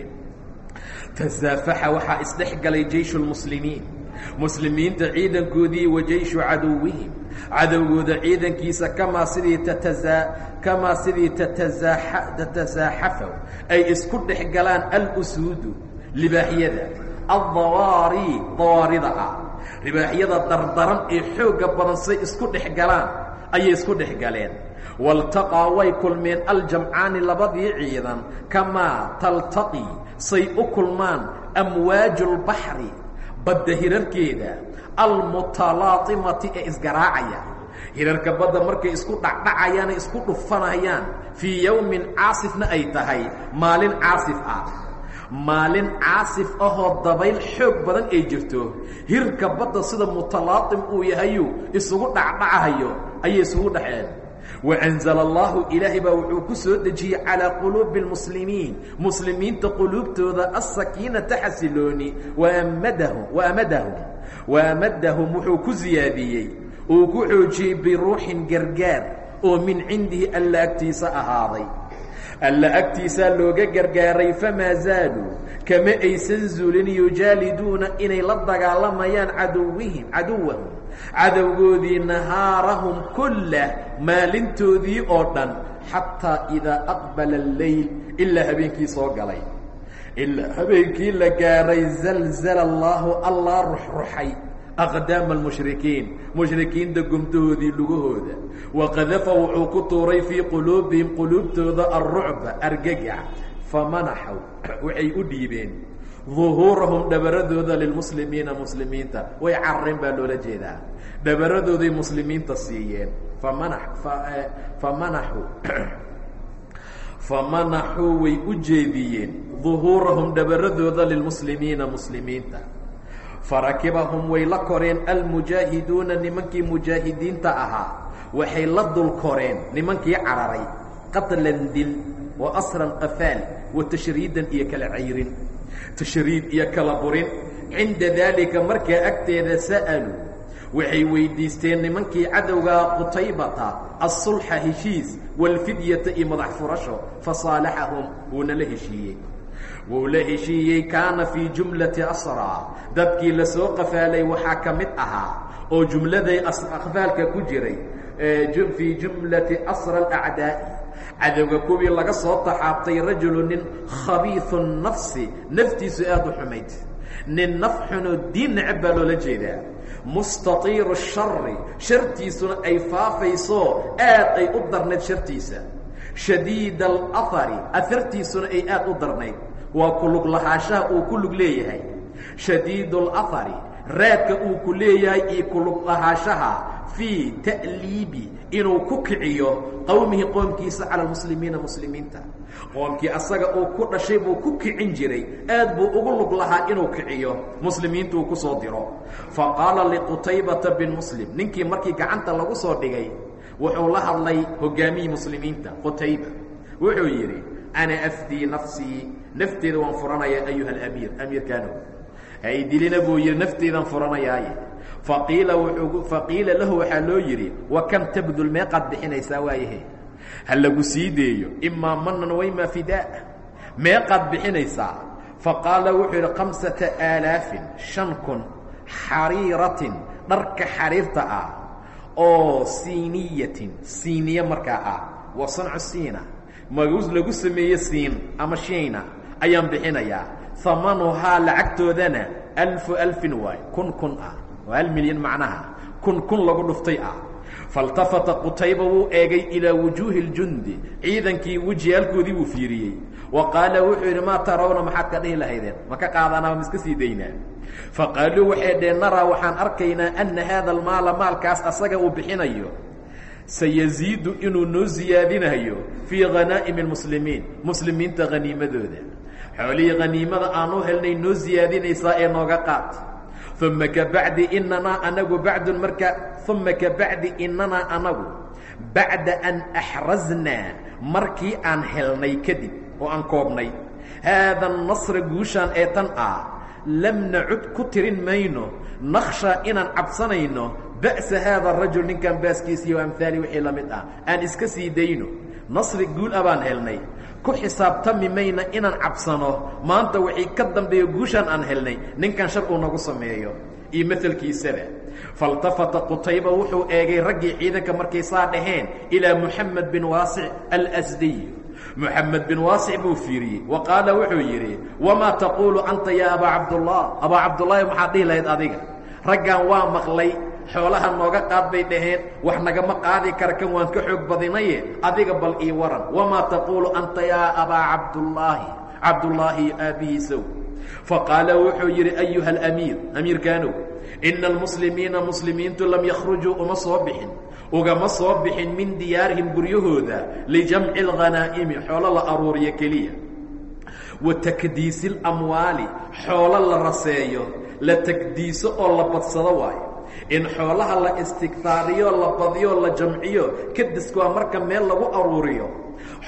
tasaafaxa waxaa isdhex galay jeyshu lmuslimiin muslimiinta ciidankoodii wa jeyshu caduwihim cadowgooda ciidankiisa kamaa sidii kamaa sidii tatasaaxafow ay isku dhex galaan alusuudu libaaxyada addawaari dawaarida ah. Libaaxyada dardaran ee xoogga badan say isku dhex galaan ayay isku dhex galeen. Waltaqaa way kulmeen aljamcaani labadii ciidan. Kamaa taltaqi say u kulmaan amwaaju lbaxri badda hirarkeeda almutalaatimati ee isgaraacaya. Hirarka badda markay isku dhacdhacayaanay isku dhufanayaan fii yowmin caasifna ay tahay maalin caasif ah. Maalin caasif ahoo dabayl xoog badan ay jirto. Hirka badda sida mutalaatim uu yahayu isugu dhacdhacahayo ayay isugu dhexeen waanzala allahu ilaahay baa wuxuu ku soo dejiyey calaa quluubi lmuslimiin muslimiinta quluubtooda asakiinata xasilooni waamadahum waamadahum waamadahum wuxuu ku siyaadiyey uu ku xoojiyey biruuxin gargaar oo min cindihi alla ahaaday alla agtiisaa looga gargaaray famaa zaaluu kama aysan zuulin yujaaliduuna inay la dagaalamayaan caduwihim caduwahum cadowgoodii nahaarahum kullah maalintoodii oo dhan xataa idaa aqbala alleyl ilaa habeenkii soo galay. Ilaa habeenkii la gaaray zalzala allaahu allaa ruxruxay aqdaama almushrikiin. Mushrikiinta gumtahoodii lugahooda waqadafa wuxuu ku tuuray fii quluubihim quluubtooda alrucba argagax famanaxow waxay u dhiibeen. Duhuurahum dhabaradooda lilmuslimiina muslimiinta. Way carareen baa loola jeedaa. Dhabaradooday muslimiinta siiyeen. Famana famanaxuu famanaxuu way u jeediyeen. Duhuurahum dhabaradooda lilmuslimiina muslimiinta farakibahum way la koreen almujaahiduuna nimankii mujaahidiinta ahaa waxay la dul koreen nimankii cararay qatlan dil wa asran qafaal wa tashriidan iyo kala cayrin tashriid iyo kala burin. Cinda daalika markaa agteeda sa'aluu waxay weydiisteen nimankii cadowgaa qutaybata asulxa heshiis walfidyata iyo madax furasho fasaalaxahum wuuna la heshiiyey wuu la heshiiyey kaana fii jumlati asraa dadkii la soo qafaalay waxaa ka mid ahaa oo jumladay qafaalka ku jiray fii jumlati asra alacdaa'i cadowga kuwii laga soo taxaabtay rajulu nin khabiiu nafsi naftiisu aad u xumayd. Nin naf xunoo diin necab baa loola jeedaa. Mustatiiru shari shartiisuna ay faafayso aad ay u darnayd shartiisa. Shadiid alahari ahartiisuna ay aad u darnayd waa kulug lahaashaha uu ku lug leeyahay. Shadiid اlahari raadka uu ku leeyahay iyo kulug lahaashaha fii ta'liibi inuu ku kiciyo qowmihi qoomkiisa cala muslimiina muslimiinta. Qoomkii asaga uu ku dhashay buu ku kicin jiray aad buu ugu lug lahaa inuu kiciyo muslimiinta uu ku soo diro. Faqaala liqutaybata bin muslim ninkii markii gacanta lagu soo dhigay wuxuu la hadlay hogaamiyii muslimiinta qutayba. Wuxuu yidhi ana afdii nafsii nafteeda waan furanayaa ayuha alamiir amiirkaano haydilina buu yidhi nafteedaan furanayaaye faqiila wuxuu faqiila lahu waxaa loo yidhi wa kam tabdul meeqaad bixinaysaa waayahe ha lagu sii deeyo imaa manan waymaa fidaa meeqaad bixinaysaa faqaala wuxuu yidhi kamsata aalaafin shan kun xariiratin dharka xariirta ah oo siiniyatin siiniye markaa ah waa sancu siina magus lagu sameeye siin ama shiina ayaan bixinayaa. Hamanuhaa lacagtoodana alfu alfin waay. Kun kun ah. Waa hal milyan macnaha. Kun kun lagu dhuftay ah. Faاltafata qutayba wuu eegay ilaa wujuuhi اljundi ciidankii wejiyaalkoodii buu fiiriyey. Wa qaala wuxuu yidhi maa tarawna? Maxaad ka dhihi lahaydeen? Ma ka qaadanaa ma sii daynaa. Faqaaluu waxay dheen naraa waxaan arkaynaa ana haada almaala maalkaas asaga uu bixinayo sayaziidu inuu noo siyaadinayo fii khanaa'imi اlmuslimiin muslimiinta haniimadooda xoolihii haniimada aanu helnay noo siyaadinaysaa ee nooga qaad uma kabacdi inanaa anagu bacdun marka uma kabacdi inanaa anagu bacda an axraznaa markii aan helnay kadib oo aan koobnay haada nasra guushaan ee tan ah lam nacud ku tirin mayno nakhshaa inaan cabsanayno ba'sa haada rajul ninkan baaskiisiiyo amhaali wixii la mid ah. Aan iska sii dayno nasri guul a baan helnay. Ku xisaabtami mayna inaan cabsano maanta wixii ka dambeeya guushaan aan helnay ninkan shar uu nagu sameeyo. Iyo maalkiisaba faاltafata qutayba wuxuu eegay raggii ciidanka markay saa dhaheen ilaa muxamed bin waasic alsdiy muxamed bin waasic buu fiiriyey. Wa qaala wuxuu yidhi wamaa taquulu anta ya abaa cabdullah abaa cabdullaahi maxaad dhihi lahayd adiga? Raggan waa maqlay xoolaha nooga qaad bay dhaheen wax nagama qaadi kara kan waan ka xoog badinaye adiga bal ii waran. Wamaa taquulu anta yaa abaa cabdullaahi? Cabdullaahi aabbihiisow faqaala wuxuu yidhi ayuha alamiir amiirkaanow ina almuslimiina muslimiintu lam yakhrujuu uma soo bixin. Ugama soo bixin min diyaarihim guryahooda lijamci alghanaa'imi xoolo la aruuriyo keliya. Wa takdiisi اlamwaali xoolo la raseeyo la takdiiso oo la badsado waayo in xoolaha la istigtaariyo la badiyo la jamciyo kadisku waa marka meel lagu aruuriyo.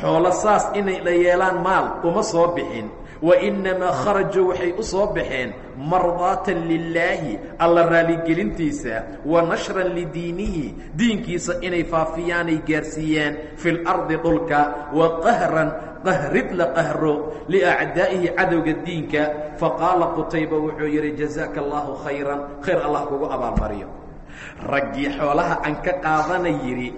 Xoolo saas inay la yeelaan maal uma soo bixin. Wa innamaa kharajuu waxay u soo baxeen mardaatan lilaahi alla raaligelintiisa wa nashran lidiinihi diinkiisa inay faafiyaanay gaarsiiyaan fi lardi dhulka wa qahran qahrid la qahro liacdaa'ihi cadowga diinka. Faqaala qutayba wuxuu yidhi jazaaka allaahu khayran. Khayr allah kugu abaalmariyo raggii xoolaha aan ka qaadana yidhi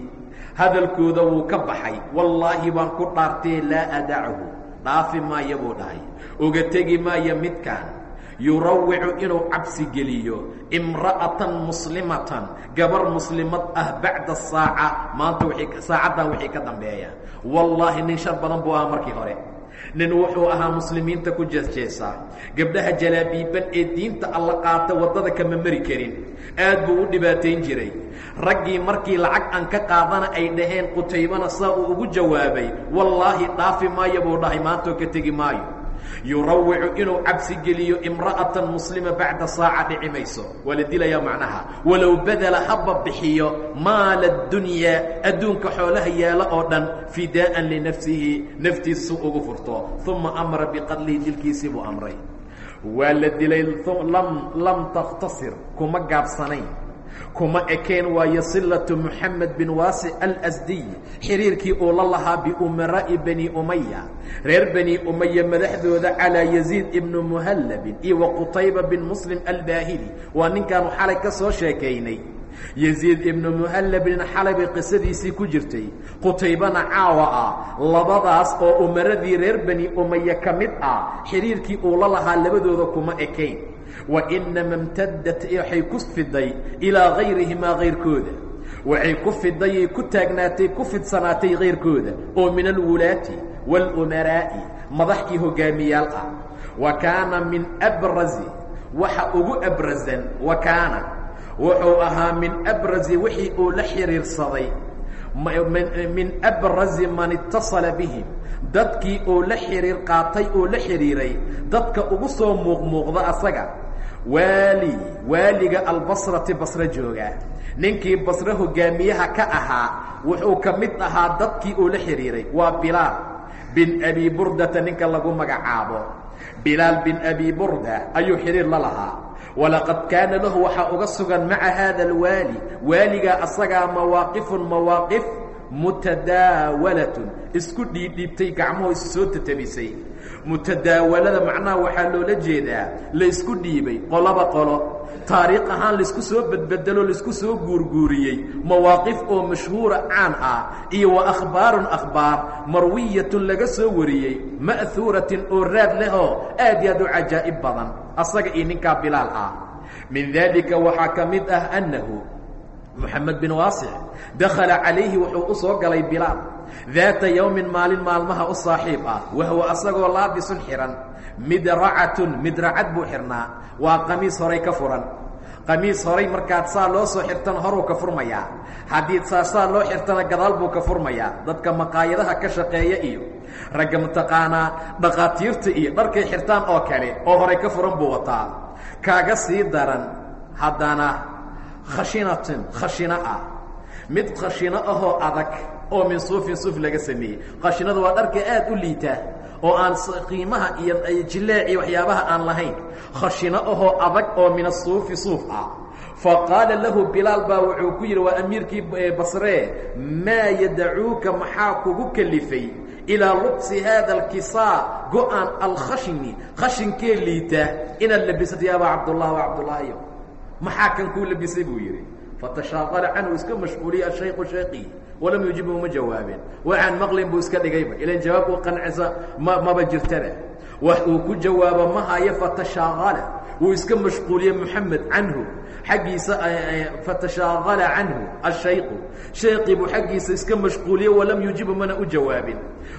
hadalkooda wuu ka baxay. Wallaahi baan ku dhaartee laa adachu dhaafi maaya buu dhahay. Uga tegi maaya midkaan yurawicu inuu cabsi geliyo imra'atan muslimatan gabar muslimad ah bacda saaca maanta saacaddan wixii ka dambeeya. Wallaahi nin shar badan buu ahaa markii hore. Nin wuxuu ahaa muslimiinta ku jeesjeesaa gabdhaha jalaabiiban ee diinta alla qaata waddada kama mari karin. Aad buu u dhibaatayn jiray. Raggii markii lacag aan ka qaadana ay dhaheen qutaybana saa uu ugu jawaabay wallaahi dhaafi maayo buu dhahay maantoo ka tegi maayo yurawicu inuu cabsi geliyo imra'atan muslima bacda saaca dhici mayso waa la dilayaa macnaha walow badela haba bixiyo maala dunyaa adduunka xoolaha yaalla oo dhan fidaa'an linafsihi naftiisa su ugu furto. Uma amara biqadlihi dilkiisii buu amray. Waa la dilay lam takhtasir kuma gaabsanayn kuma ekeen waayo silatu moxamed bin waasic alasdiy xiriirkii uu la lahaa biumaraa'i bani umaya reer bani umaya madaxdooda calaa yaziid ibnu muhallabin iyo wa qutayba bin muslim albaahili. Waa ninkaanu xalay ka soo sheekaynay. Yaziid ibnu muhallabin xalay bay qisadiisii ku jirtay. Qutaybana caawa ah labadaas oo umaradii reer bani umaya ka mid ah xiriirkii uu la lahaa labadooda kuma ekayn wainama imtadat waxay ku fiday ilaa gayrihimaa kayrkooda waxay ku fidayay ku taagnaatay ku fidsanaatay kayrkooda oo min alwulaati wاlumaraa'i madax iyo hogaamiyaal ah. Wa kaana min abrazi waxa ugu abrasan wa kaana wuxuu ahaa min abrazi wixii uu la xiriirsaday. Min abrazi man itasala bihim dadkii uu la xiriir qaatay oo la xidhiiray dadka ugu soo muuqmuuqda asaga waali waaliga albasrati basre jooga. Ninkii basre hogaamiyaha ka ahaa wuxuu ka mid ahaa dadkii uu la xidhiiray waa bilaal bin abi burdata ninka lagu magacaabo. Bilaal bin abi burda ayuu xidhiir la lahaa. Walaqad kaana lahu waxaa uga sugan maca haada alwaali waaligaa asagaa mawaaqifun mawaaqif mutadaawalatun. Isku dhiidhiibtay gacmuhu isu soo tatabisay mutadaawalada macnaha waxaa loola jeedaa laysku dhiibay qoloba qolo. Taariikh ahaan laysku soo bedbedelo laysku soo guurguuriyey. Mawaaqif oo mashhuura caan ah iyo wa akhbaarun akhbaar marwiyatun laga soo wariyey ma'huuratin oo raad leh oo aad iyo aad u cajaa'ib badan. Asaga iyo ninkaa bilaal ah. Min daalika waxaa ka mid ah annahu moxamed bin waasic dakhala calayhi wuxuu u soo galay bilaal. Daata yowmin maalin maalmaha u saaxiib ah wahwa asagoo laabisun xihan midracatun midracad buu xidhnaa waa qamiis horay ka furan. Qamiis horay markaad saa loo soo xirtana horuu ka furmayaa haddii saa saa loo xirtana gadaal buu ka furmayaa dadka maqaayadaha ka shaqeeya iyo ragga mataqaanaa dhakhaatiirta iyo dharkay xirtaan oo kale oo horay ka furan buu wataa. Kaaga sii daran haddana khashinatin khashino ah mid khashino ahoo adag oo min suufin suuf laga sameeyey. Khashinadu waa dharka aad u liita oo aan qiimaha iyo jileeci waxyaabaha aan lahayn. Khashino ahoo adag oo min asuufi suuf ah fa qaala lahu bilaal baa wuxuu ku yidhi waa amiirkii basree maa yadacuuka maxaa kugu kelifay ilaa lubsi haada alkisaa go'aan alkhashini khashinkee liita? Inaad labisatay abaa wa cabdullaahiyo maxaa kan kuu labisay buu yidhi. Fatashaaqala canhu iska mashquuliyey ashayku shayqii walam yujibu uma jawaabin. Waxaan maqlin buu iska dhigayba ilan jawaab uu qancisa ma maba jirtana. Wax uu ku jawaabo ma hayo fatashaaqala wuu iska mashquuliyey moxamed canhu xaggiisa fatashaaqala canhu ashayqu shayqii buu xaggiisa iska mashquuliyey walam yujibu mana u jawaabin.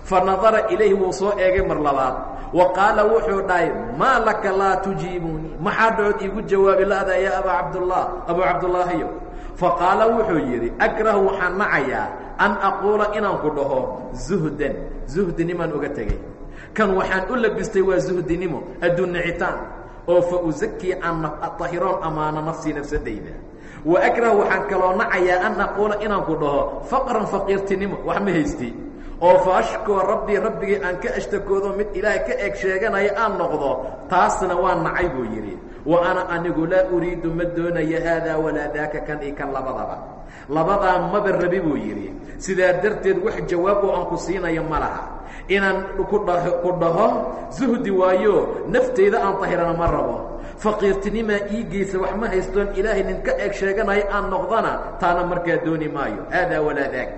Fanadara ilayhi wuu soo eegay mar labaad. Wa qaala wuxuu dhahay maa laka laa tujiibunii maxaa dhacood iigu jawaabi la'da ya abaa cabdullah. Abuu cabdullaahiyo faqaala wuxuu yidhi akrahu waxaan nacayaa an aquula inaan ku dhaho zuhdan. Zuhdinimaan uga tegey. Kan waxaan u labistay waa zuhdinimo adduun nicitaan oo fa usakii aan tahiroon ammaano nafsii nafsadayda wa akrahu waxaan kaloo nacayaa an aquula inaan ku dhaho faqran faqiirtinimo wax ma haysti oo fa ashkoo rabbii rabbigii aan ka ashtakoodo mid ilaahay ka eeg sheeganaya aan noqdo taasna waa nacay buu yidhi. Wa ana anigu laa uriidu ma doonayo haadaa walaa daaka kan iyo kan labadaba labadaa maba rabi buu yidhi sidaa darteed wax jawaab oo aan ku siinayo ma laha. Inaan ku dhaho zuhdi waayo naftayda aan tahirana ma rabo. Faqiirtinimaa ii geysa wax ma haystoon ilaahay nin ka eeg sheeganayo aan noqdana taana markaa dooni maayo. Haadaa walaa daak.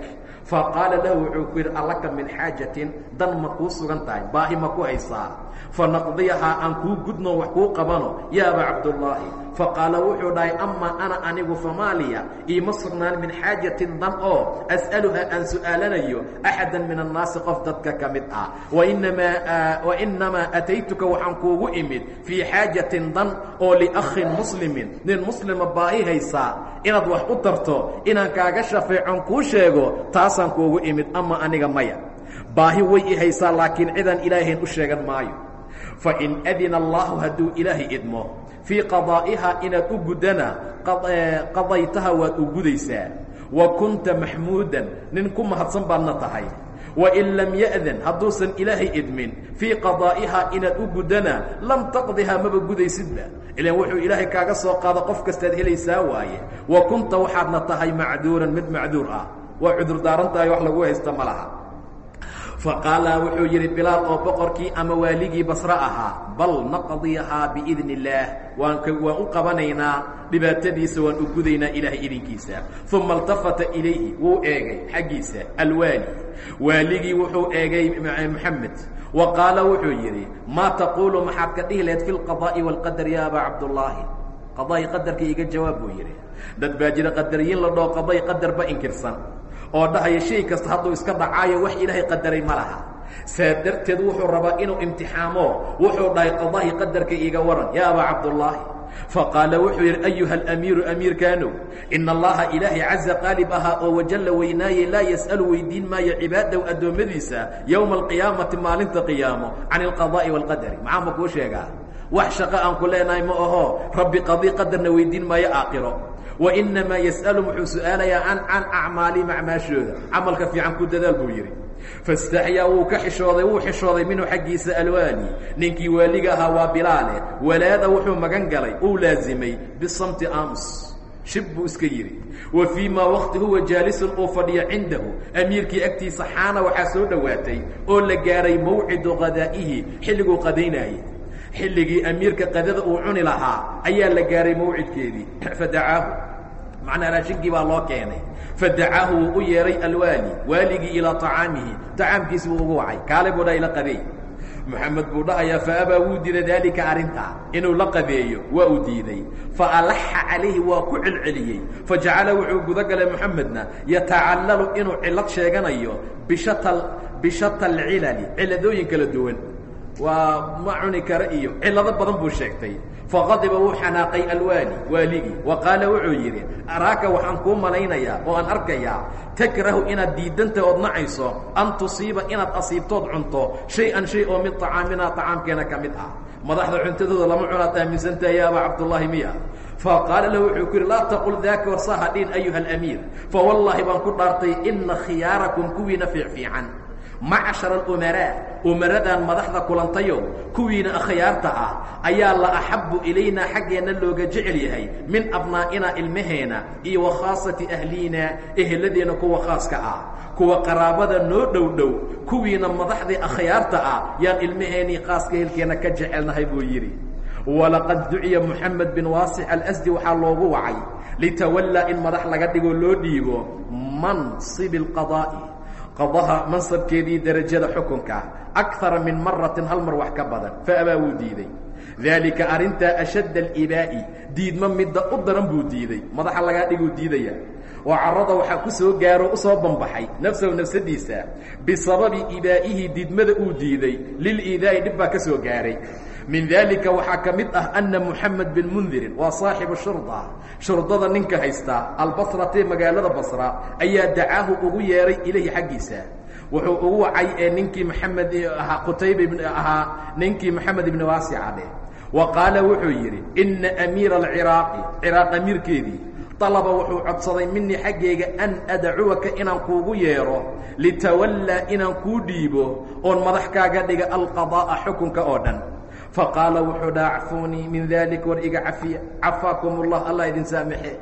Faqaala lahu wuxuu ku yidhi allaka min xaajatin dan ma kuu sugan tahay baahi ma ku haysaa fanaqdiyahaa aan kuu gudno wax kuu qabano ya abaa cabdullaahi. Faqaala wuxuu dhahay amaa ana anigu famaaliya iima sugnaan min xaajatin dan oo as'aluha aan su'aalanayo axada min annaasi qof dadka ka mid ah. Wainamaa wainamaa ataytuka waxaan kuugu imid fii xaajatin dan oo liakhin muslimin. Nin muslima baahi haysaa inaad wax u tarto inaan kaaga shafeecon kuu sheego taasaan kuugu imid ama aniga maya. Baahi way i haysaa laakiin cidaan ilaahayn u sheegan maayo fain adina allahu hadduu ilaahay idmo fii qadaa'iha inaad u guddana qadaytaha waad u gudaysaa wa kunta maxmuudan nin ku mahadsan baadna tahay wain lam ya'dan hadduusan ilaahay idmin fii qadaa'iha inaad u guddana lam taqdihaa maba gudaysidba ilan wuxuu ilaahay kaaga soo qaado qof kastaad helaysaa waaye wa kunta waxaadna tahay macduuran mid macduur ah waa cudur daaran tahay wax lagu haysta ma laha faqaala wuxuu yidhi bilaal oo boqorkii ama waaligii basre ahaa bal naqdiihaa biidn illaah waan u qabanaynaa dhibaatadiisa waan u gudaynaa ilaahay idinkiisa. Uma iltafata ilayhi wuu eegay xaggiisa alwaali. Waaligii wuxuu eegay maxamed wa qaala wuxuu yidhi maa taquulu maxaad ka dhihi lahayd fi lqadaa'i waalqadar ya abaa cabdullaahi? Qadaai qadarka iga jawaab buu yidhi. Dad baa jira qadariyiin la dhoo qada'i qadarba inkirsan oo dhahaya shay kasta hadduu iska dhacaayo wax ilaahay qadaray ma laha. Saa darteed wuxuu rabaa inuu imtixaamo wuxuu dhahay qadahi qadarka iiga waran yaa abaa cabdullaahi. Faqaala wuxuu yidhi ayuha alamiiru amiirkaanow ina allaha ilaahay caza qaalib ahaa oo wajalla weynaaye laa yas'alu weydiin maayo cibaadahu addoommadiisa yowma alqiyaamati maalinta qiyaamo can alqadaa'i waalqadari maxaa ma kuu sheegaa? Wax shaqo aan ku leenahay ma aho rabbi qadii qadarna weydiin maayo aakhiro wa inamaa yas'alu wuxuu su'aalayaa an can acmaalihim acmaashooda camalka fiican ku dadaal buu yidhi. Faاstaxyaa wuu ka xishooday wuu xishooday minhu xaggiisa alwaali. Ninkii waaliga ahaa waa bilaale. Walaada wuxuu magan galay uu laasimay bisamti aamus shib buu iska yidhi. Wa fii maa wakti huwa jaalisun uu fadhiyo cindahu. Amiirkii agtiisa xaana waxaa soo dhowaatay oo la gaaray mawcidu qadaa'ihi xilliguu qadaynaayey xilligii amiirka qadada uu cuni lahaa ayaa la gaaray mawcidkeedii. Fadacaahu. Macnaa raashinkii baa loo keenay. Fadacaahu wuu u yeehay alwaali waaligii ilaa طacaamihi طacaamkiisi wuu ugu wacay. Kaale buu dha ila qadeey moxamed buu dhahayaa faabaa wuu diiday daalika arrintaa inuu la qadeeyo waa uu diiday. Faalaxa calayhi waa ku celceliyey. Fajacala wuxuu guda galay moxamedna yatacallalu inuu cilad sheeganayo bishata bishata alcilali ciladooyin kala duwan waa ma cuni kara iyo cilado badan buu sheegtay. Faqadiba wuu xanaaqay alwaali waaligii wa qaala wuxuu yidhi araaka waxaan kuu malaynayaa oo aan arkayaa takrahu inaad diidanta ood nacayso an tusiiba inaad asiibtood cunto shay-an shay oo min طacaaminaa طacaamkeena ka mid ah. Madaxda cuntadooda lama cunaad aaminsantaha ya abaa cabdullaahi miya. Faqaala lahu wuxuu ku yidhi laa taqul daaka warsaa hadhiin ayuha alamiir. Fawallaahi baan ku dhaartay ina khiyaarakum kuwiina fiicfiican macshar alumaraa umaradan madaxda kulantayow kuwiina akhyaarta ah ayaa la axabbu ilaynaa xaggeenna looga jecel yahay min abnaa'inaa ilmaheena iyo wa khaasati ahliina eheladeenna kuwa khaaska ah kuwa qaraabada noo dhow dhow kuwiina madaxdii akhyaarta ah yaan ilmaheennii khaaska ehelkeenna ka jecelnahay buu yidhi walaqad duciya moxamed bin waasix alasdi waxaa loogu wacay litawallaa in madax laga dhigo loo dhiibo mansibi alqadaa'i qadaha mansabkeedii derajada xukunka akara min maratin hal mar wax ka badan faabaa wuu diiday. Daalika arrintaa ashadda alibaa'i diidma midda u daran buu diiday madaxa lagaa dhiguu diidaya oo carada waxaa ku soo gaaro u soo banbaxay nafsahu nafsadiisa bisababi ibaa'ihi diidmada uu diiday liliidaa'i dhib baa ka soo gaaray min daalika waxaa ka mid ah ana moxamed bin mundirin waa saaxibu shurda. Shurdada ninka haysta albasrati magaalada basra ayaa dacaahu ugu yeehay ilayhi xaggiisa. Wuxuu ugu wacay ee ninkii maxamed ahaa qutayba ahaa ninkii moxamed ibni waasica dheh wa qaala wuxuu yidhi ina amiira alciraaqi ciraaq amiirkeedii dalaba wuxuu codsaday minii xaggayga an adacuwaka inaan kuugu yeedho litawallaa inaan kuu dhiibo oon madax kaaga dhiga alqadaa'a xukunka oo dhan faqaala wuxuu dhaha acfuunii min dalik war iga cafiya cafaakum ullah allah idin saamaxe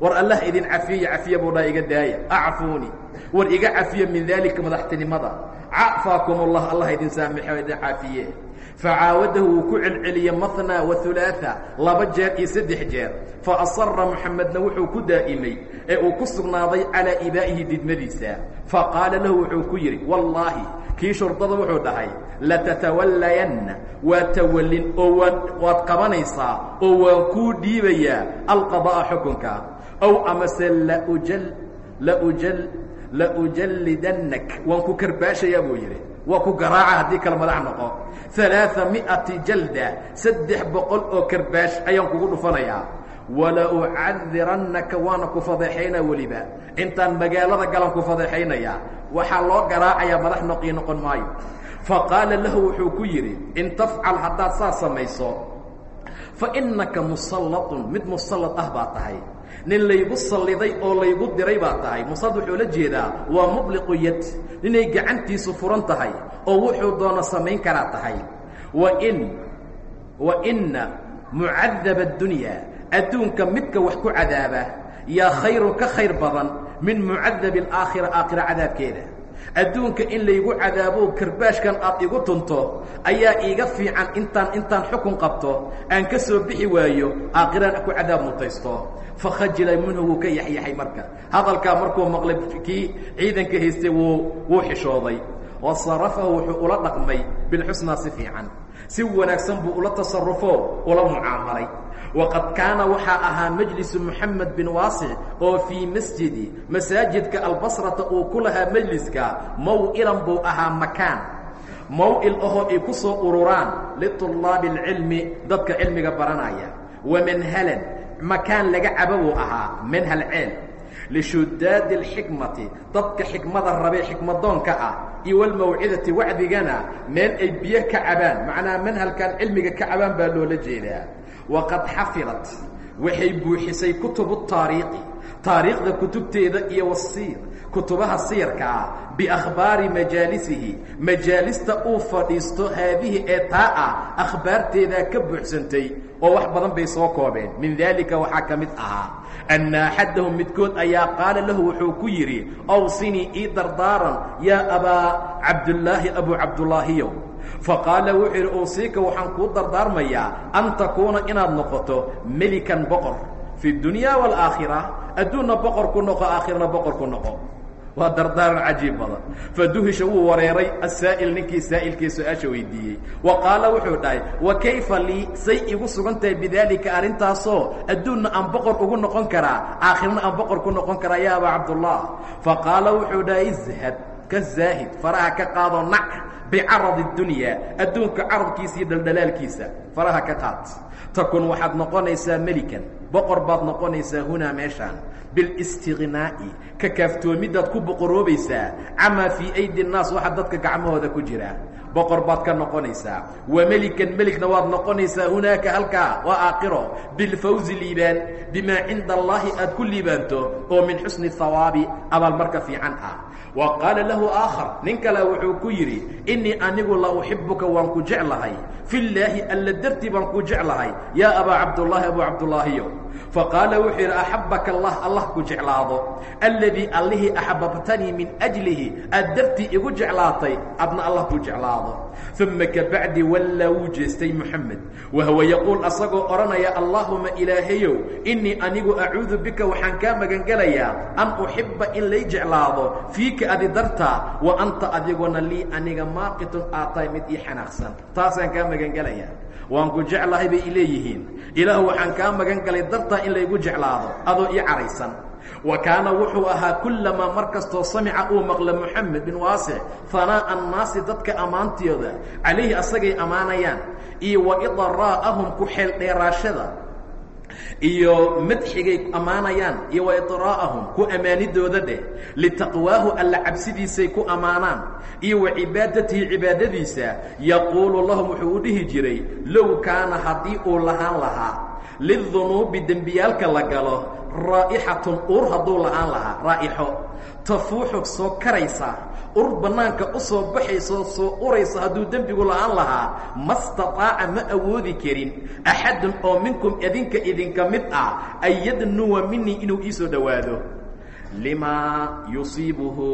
war allah idin cafiya cafiya buu dhaha iga daaya acfuunii war iga cafiya min daalika madaxtinimada cafaakum ullah allah idin saamaxe o idin cafiye facaawadahu wuu ku celceliyey mahnaa wa hulaaثa laba jeer iyo saddex jeer faasara moxamedna wuxuu ku daa'imay ee uu ku sugnaaday calaa ibaa'ihi didmadiisa faqaala lahu wuxuu ku yidhi wallaahi kii shurdada wuxuu dhahay latatawalayanna waa tawallin oo waan waad qabanaysaa oo waan kuu dhiibayaa alqada'a xukunka. Ow amase laujal laujal laujallidannak waan ku karbaashayaa buu yidhi. Waa ku garaaca haddii kale madax noqo. Alaaثa mi'ati jalda saddex boqol oo karbaash ayaan kugu dhufanayaa wala ucadirannaka waana ku fadeexaynaa weliba. Intaan magaalada galan ku fadeexaynayaa waxaa loo garaacayaa madax noqii noqon maayo. Faqaala lahu wuxuu ku yidhi in tafcal haddaad saa samayso fa innaka musallatun mid musallad ah baa tahay. Nin laygu salliday oo laygu diray baa tahay. Musad wuxuu la jeedaa waa mubliqu yad. Ninay gacantiisu furan tahay oo wuxuu doono samayn karaa tahay. Wain wa inna mucadaba addunya adduunka midka wax ku cadaaba yaa khayrun ka khayr badan min mucadabi alaakhira aakhira cadaabkeeda. Adduunka in laygu cadaabo karbaashkan aad igu tunto ayaa iiga fiican intaan intaan xukun qabto aan ka soo bixi waayo aakhiraan ku cadaab mutaysto. Fakhajila minhu wuu ka yaxyaxay marka. Hadalkaa markuu maqlay kii ciidanka haystay wuu wuu xishooday. Wa sarafahu wuxuu ula dhaqmay bilxusnaa si fiican. Si wanaagsan buu ula tasarufo ula mucaamalay waqad kaana waxaa ahaa majlisu moxamed bin waasic oo fii masjidi masaajidka albasrata uu ku lahaa majliska maw'ilan buu ahaa makaan maw'il ahoo ay ku soo ururaan litulaabi alcilmi dadka cilmiga baranaya wa manhalan makaan laga cabo buu ahaa manhal ceel lishudaadi alxikmati dadka xikmada rabee xikmadoonka ah iyo walmawcidati wacdigana meel ay biyo ka cabaan macnaha manhalkan cilmiga ka cabaan baa loola jeedaa waqad xafilat waxay buuxisay kutubu taariikhi taariikhda kutubteeda iyo wasiir kutubaha siirka ah biakhbaari majaalisihi majaalista uu fadhiisto haadihi ee taa ah akhbaarteedaa ka buuxsantay oo wax badan bay soo koobeen min daalika waxaa ka mid ahaa anna axadahum midkood ayaa qaala lahu wuxuu ku yidhi awsinii ii dardaaran yaa abaa cabdullaahi abu cabdullaahiyow faqaala wuxuu yidhi uusiika waxaan kuu dardaarmayaa an takuuna inaad noqoto melikan boqor fi dunya waalaakhira adduunna boqor ku noqo aakhirana boqor ku noqo. Waa dardaaran cajiib badan. Faduhisha wuu wareeray. Asaa'il ninkii saa'ilkii su'aasha weydiiyey. Wa qaala wuxuu dhahay wa kayfa lii? Say igu sugan tahay bidaalika arrintaasoo? Adduunna aan boqor ugu noqon karaa aakhirna aan boqor ku noqon karaa ya abaa cabdullah. Faqaala wuxuu dhahay izhad ka zaahid faraha ka qaado nac bicaradi اdunya adduunka carabkiisa iyo dhaldhalaalkiisa faraha ka qaad takun waxaad noqonaysaa melikan boqor baad noqonaysaa hunaa meeshaan biاlistighnaa'i ka kaaftoomidaad ku boqoroobaysaa camaa fii aydi الnaas waxa dadka gacmahooda ku jira boqor baad ka noqonaysaa. Wa melikan melikna waad noqonaysaa hunaaka halkaa waa aakhiro. Bilfawzi liibaan bimaa cinda allahi aad ku liibaanto oo min xusni hawaabi abaalmarka fiican ah. Wa qaala lahu aakhar nin kale wuxuu ku yidhi innii anigu la uxibuka waan ku jeclahay. Fillaahi alla dartii baan ku jeclahay. Yaa abaa cabdullaahi abuu cabdullaahiyo faqaala wuxuu yidhi axabaka allah allah ku jeclaado. Alladii allihii axbabtanii min ajlihi aad dartii igu jeclaatay adna allah ku jeclaado uma kabacdi wallaa wuu jeestay moxamed wahuwa yaquul asagoo odhanaya allaahuma ilaahayow innii anigu acuudu bika waxaan kaa magangelayaa an uxibba in lay jeclaado fiika adi dartaa wa anta adiguna lii aniga maaqitun aad tahay mid ii xanaaqsan taasaan kaa magangelayaa waan ku jeclahay bay leeyihiin ilaah waxaan kaa magan galay dartaa in laygu jeclaado adoo ii caraysan wa kaana wuxuu ahaa kullamaa mar kastoo samica uu maqla moxamed bin waasic hanaa'a annaasi dadka ammaantooda calayhi asagay ammaanayaan iyo wa idaraa'ahum ku xeel dheeraashada iyo madxigay ammaanayaan iyo wa idraa'ahum ku ammaanidooda dheh litaqwaahu alla cabsidiisay ku ammaanaan iyo wa cibaadatihi cibaadadiisa yaquulu lahum wuxuu u dhihi jiray low kaana haddii uu lahaan lahaa lidunuubi dembiyaalka la galo raa'ixatun ur hadduu lahaan lahaa raa'ixo tafuuxu soo karaysa ur bannaanka u soo baxayso soo uraysa hadduu dembigu la'aan lahaa ma staطaaca ma awoodi karin. Axadun oo minkum idinka idinka mid ah an yadnuwa minii inuu ii soo dhowaado. Limaa yusiibuhu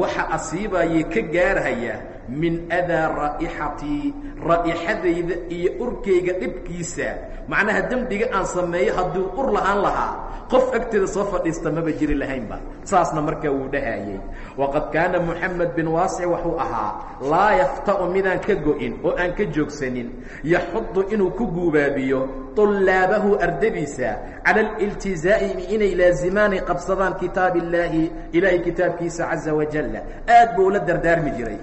waxa asiibayay ka gaarhaya min adaa raa'ixatii raa'ixadayda iyo urkayga dhibkiisa. Macnaha dembiga aan sameeyo hadduu ur lahaan lahaa qof agteeda soo fadhiista maba jiri lahaynba. Saasna markaa wuu dhahayey. Waqad kaana moxamed bin waasic wuxuu ahaa laa yafta'u midaan ka go'in oo aan ka joogsanin. Yaxudu inuu ku guubaabiyo طulaabahu ardadiisa cala aliltizaa'i inay laazimaanay qabsadaan kitaab illaahi ilaahay kitaabkiisa caza wajalla aad buu ula dardaarmi jiray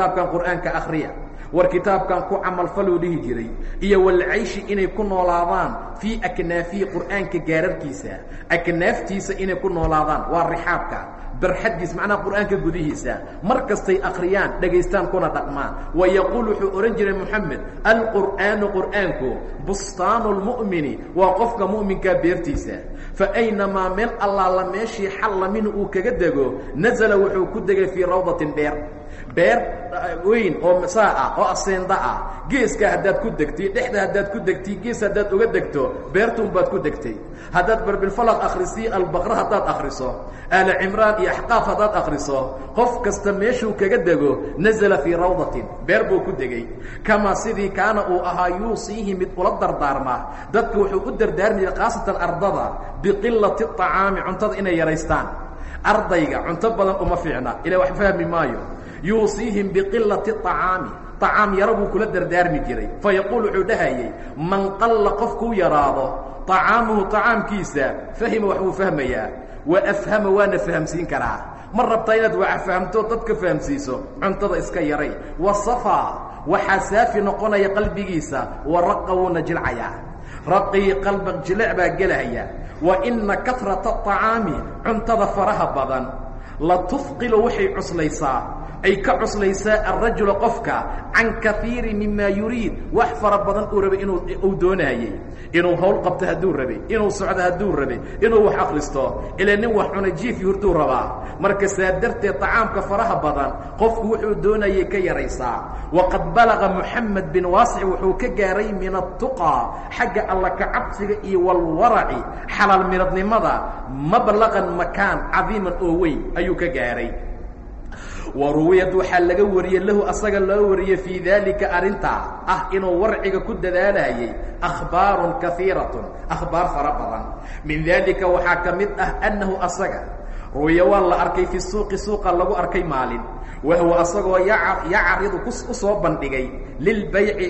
kitaabkan qur'aanka akhriya war kitaabkan ku camalfaluu dhihi jiray iyo walcayshi inay ku noolaadaan fii aknaafihi qur'aanka gaararkiisa aknaaftiisa inay ku noolaadaan waa rixaabka barxaddiis macnaha qur'aanka gudihiisa mar kastay akhriyaan dhagaystaan kuna dhaqmaan. Wa yaquul wuxuu odhan jiray moxamed alqur'aanu qur'aanku bustaanu lmu'mini waa qofka mu'minkaa beertiisa. Fa aynamaa meel allaala meeshii xalla minhu uu kaga dego nazala wuxuu ku degay fii rawdatin dheer beer weyn oo saa ah oo aseenda ah. Geeska haddaad ku degtay dhexda haddaad ku degtay gees haddaad uga degto beertuunbaad ku degtay. Haddaad barbilfalaq akhrisii albaqra haddaad akhriso. Aala cimraan iyo axqaaf haddaad akhriso. Qof kasta meeshuu kaga dego nazala fii rawdatin beer buu ku degey kamaa sidii kaana uu ahaa yuusiihi mid ula dardaarma. Dadka wuxuu u dardaarmayay khaasatan ardada biqilati acaami cuntada inay yaraystaan. Ardayga cunto badan uma fiicna. Ila wax fahmi maayo yuusiihim biqilati acaami acaam yaro buu kula dardaarmi jiray. Fayaquul wuxuu dhahayey man qalla qofkuu yaraado acaamuhu acaamkiisa fahima wax wuu fahmayaa. Wa afhama waana fahamsiin karaa. Ma rabtaa inaad waxfahamto dadka fahamsiiso cuntada iska yaray. Wa safaa waxaa saafi noqonaya qalbigiisa. Wa raqa wuuna jilcayaa. Raqii qalba jilec baa gelaya wa ina karata acaami cuntada faraha badan latufqilu waxay cuslaysaa. Ay ka cuslaysaa alrajula qofka can kaiiri mima yuriid. Wax fara badan uu rabay inuu uu doonaayey inuu hawl qabto hadduu rabay. Inuu socdo hadduu rabay. Inuu wax akhristo. Ilaa nin wax cuna jiif yurduu rabaa. Marka saa darteed faraha badan qofku wuxuu doonayay ka yaraysaa. Waqad balaga muxamed bin waasic wuxuu ka gaaray min atuqaa xagga alla ka cabsiga iyo walwaraci xalaal midadnimada mablaqan makaan cadiiman oo ka gaaray. Waruwiyad waxaa laga wariyey lahu asaga loo wariyey fii daalika arrintaa ah inuu warciga ku dadaalahayay akhbaarun kaiiratun akhbaar fara badan. Min daalika waxaa ka mid ah annahu asaga ruwiya waa la arkay fi suuqi suuqa lagu arkay maalin wahuwa asagoo yacridu u soo bandhigay lilbayci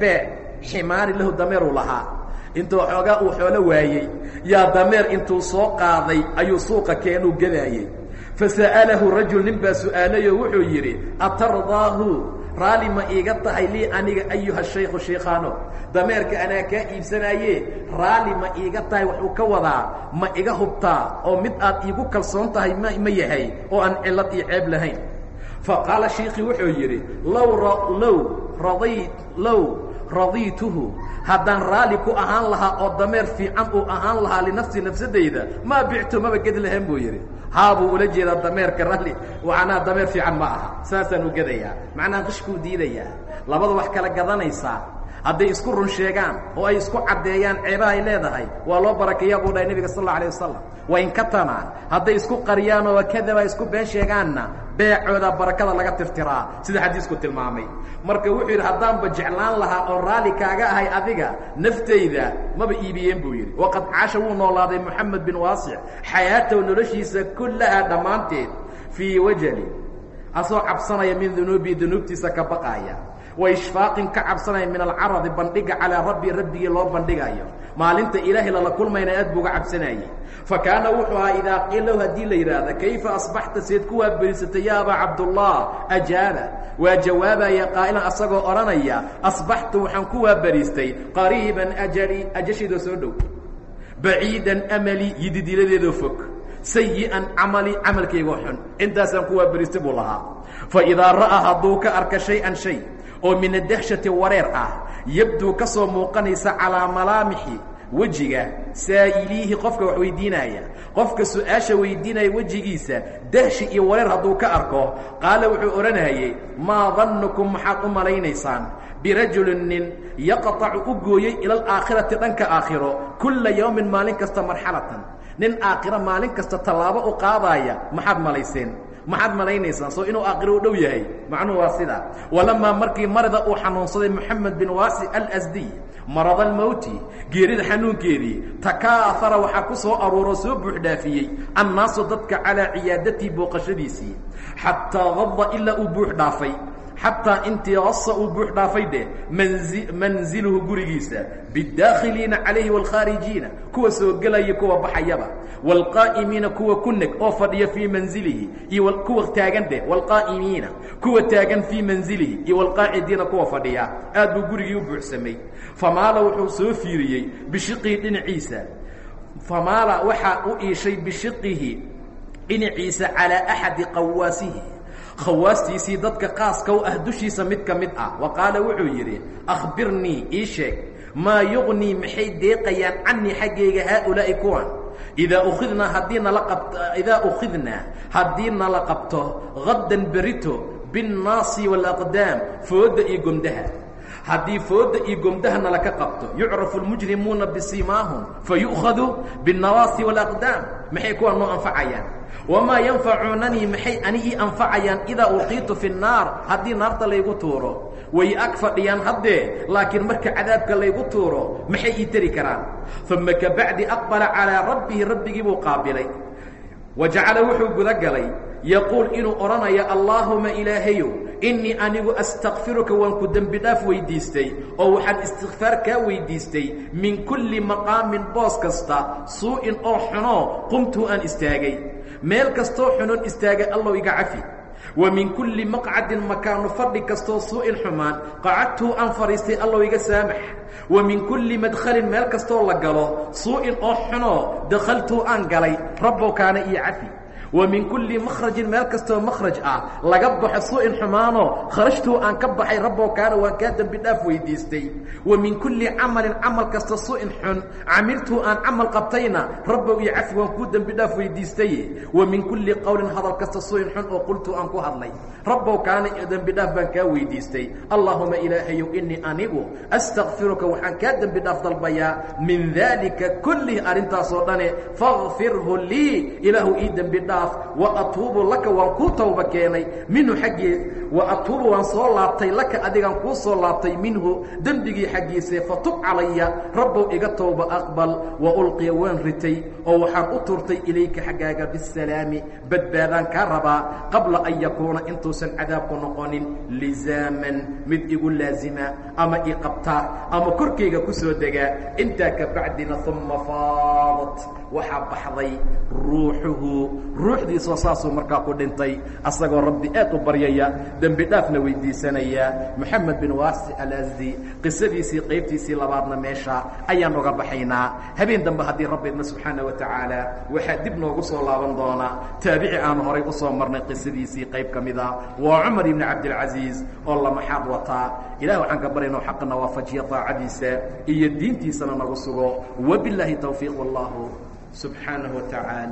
bee ximaari lahu dameeruu lahaa. Intuu xoogaa uu xoolo waayey yaa dameer intuu soo qaaday ayuu suuqa keenuu gadaayey fasa'alahu rajul nin baa su'aalayoo wuxuu yidhi atardaahu raalli ma iiga tahay lii aniga ayuha shaykhu shiikhaano dameerka anaa kaa iibsanaaye raalli ma iiga tahay wuxuu ka wadaa ma iga hubtaa oo mid aad iigu kalsoon tahay ma ma yahay oo aan cillad iyo ceeb lahayn faqaala shiikhii wuxuu yidhi low low raday low radiituhu. Haddaan raalli ku ahaan lahaa oo dameer fiican uu ahaan lahaa linafsi nafsadayda maa bictu maba gedi lahayn buu yidhi. Haa buu ula jeedaa dameerka ralli waanaa dameer fiican ma aha. Saasaan u gedayaa. Macnaha qishkuu diidayaa. Labada wax kala gadanaysaa hadday isku run sheegaan oo ay isku caddeeyaan ceebaha ay leedahay waa loo barakeeyaa buu dhahay nebiga sal alla alay wasalam wain katanaa hadday isku qariyaan oo kadaba isku been sheegaanna beecooda barakada laga tirtiraa sida xadiisku tilmaamay. Marka wuxuu yidhi haddaanba jeclaan lahaa oo raalli kaaga ahay adiga naftayda maba iibiyeen buu yidhi. Waqad caasha wuu noolaaday moxamed bin waasic xayaatahu noloshiisa kullahaa dhammaanteed fii wajali asoo cabsanaya min dunuubii dunuubtiisa ka baqaaya wa ishfaaqin ka cabsanaya min alcaradi bandhiga calaa rabbi rabbigii loo bandhigayo maalinta ilaahay lala kulmayna aad buu uga cabsanayey fa kaana wuxuu ahaa idaa qiilow haddii la yidhaahda kayfa asbaxta? Seed ku waaberisatay ya abaa cabdullah ajaaba waa jawaabaya qaa'ilan asagoo odhanaya asbaxtu waxaan ku waaberiistay qariiban ajali ajashiidoo soo dhow. Baciidan amali yididiladeedoo fog. Sayi'an camali camalkaygoo xun. Intaasaan ku waaberiistay buu lahaa. Fa idaa ra'aa hadduu ka arka shay-an shay oo min adahshati wareer ah yabduu ka soo muuqanaysa calaa malaamixi wejiga saa'iliihi qofka wax weydiinaya. Qofka su'aasha weydiinaya wejigiisa dahshi iyo wareer hadduu ka arko qaala wuxuu odhanayey maa dannukum maxaad u malaynaysaan birajulin nin yaqطacu u gooyey ila alaakhirati dhanka aakhiro kulla yawmin maalin kasta marxalatan. Nin aakhiro maalin kasta tallaabo u qaadaaya maxaad malayseen maxaad malaynaysaan soo inuu aakhiro u dhow yahay. Macnuhu waa sidaa walamaa markii marida uu xanuunsaday moxamed bin waasi alasdiy marada almowti geerida xanuunkeedii takaahara waxaa ku soo aruuroo soo buuxdhaafiyey annaasu dadka calaa ciyaadatii booqashadiisii xataa dada ilaa uu buux dhaafay xataa intii qasa uu buux dhaafay dheh manzi manziluhu gurigiisa biddaakhiliina calayhi waalkhaarijiina kuwa soo gelaya kuwa baxayaba waalqaa'imiina kuwa ku neg oo fadhiya manzilihi iyo kuwa taagan dheh waalqaa'imiina kuwa taagan fii manzilihi iyo waalqaacidiina kuwa fadhiya aad buu gurigii u buuxsamay famaala wuxuu soo fiiriyey bishiqihi dhinaciisa famaala waxaa u iishay bishiqihi dhinaciisa calaa axadi qawaasihi khawaastiisii dadka qaaska u ah dushiisa mid ka mid ah. Wa qaala wuxuu yidhi akhbirnii ii sheeg maa yuqnii maxay deeqayaan canii xaggayga haaulaa'i kuwan? Idaa ukhidnaa haddii nala qabt idaa ukhidnaa haddii nala qabto haddan berito binnaasi waalaqdaam foodda iyo gomdaha haddii foodda iyo gomdaha nala ka qabto yucrafu lmujrimuuna bisimaahum fayu'khadu binnawaasi waalaqdaam maxay kuwa noo anfacayaan? Wamaa yanfacuunanii maxay ani ii anfacayaan? Idaa ulqiitu fi nnaar haddii naarta laygu tuuro way ag fadhiyaan haddee laakiin marka cadaabka laygu tuuro maxay ii tari karaan? Uma kabacdi aqbala calaa rabbihi rabbigii buu qaabilay. Wa jacala wuxuu guda galay yaquul inuu odhanayo allaahuma ilaahayow innii anigu astakfiruka waan ku dembi dhaaf weydiistay oo waxaan istikfaar kaa weydiistay min kulli maqaamin boos kasta suu'in oo xunoo qumtuu aan istaagay. Meel kastoo xunoon istaaga allow iga cafi. Wa min kulli maqcadin makaanu fadhi kastoo suu'in xumaan qacadtuu aan fadhiistay allow iga saamax. Wa min kulli madkhalin meel kastoo la galo suu'in oo xunoo dakhaltuu aan galay rabbow kaana iyo cafi wa min kulli makhrajin meel kastoo makhraj ah laga baxo suu'in xumaanoo kharajtuu aan ka baxay rabbow kaana waan kaa dembi dhaaf weydiistay. Wa min kulli camalin camal kasta suu'in xun camiltuu aan camal qabtayna rabbow iyo cafi waan kuu dembi dhaaf weydiistaye wa min kulli qowlin hadal kasta suu'in xun oo qultuu aan ku hadlay rabbow kaana dembi dhaaf baan kaa weydiistay. Allaahuma ilaahayow innii anigu astakfiruka waxaan kaa dembi dhaaf dalbayaa min daalika kullihi arrintaasoo dhane fakfirhu lii ilaahu ii dembi dhaaf wa atuubu laka waan kuu tawba keenay minhu xaggii wa atuubu waan soo laabtay laka adigaan kuu soo laabtay minhu dembigii xaggiise fatub calaya rabbow iga towba aqbal. Wa ulqiya waan ritay oo waxaan u turtay ilayka xaggaaga bisalaami. Badbaadaan kaa rabaa qabla an yakuuna intuusan cadaabku noqonin lizaaman mid igu laazima ama i qabta ama korkayga ku soo degaa intaa ka bacdina uma faadat. Waxaa baxday ruuxuhu mashruucdiisoo saasuu markaa ku dhintay asagoo rabbi aad u baryaya dembi dhaafna weydiisanaya. Moxamed bin waasi alasdi qisadiisii qaybtiisii labaadna meesha ayaan uga baxaynaa. Habeen dambe haddii rabbi idna subxaana wa tacaala waxaa dib noogu soo laaban doonaa taabici aan horay u soo marnay qisadiisii qayb ka mida waa cumar ibni cabdilcaziiz oo lamaxaad wataa. Ilah waxaan ka barya inuu xaqana daacadiisa iyo diintiisana nagu sugo. Wabilaahi towfiiq wallahu subxaanahu wa tacaala.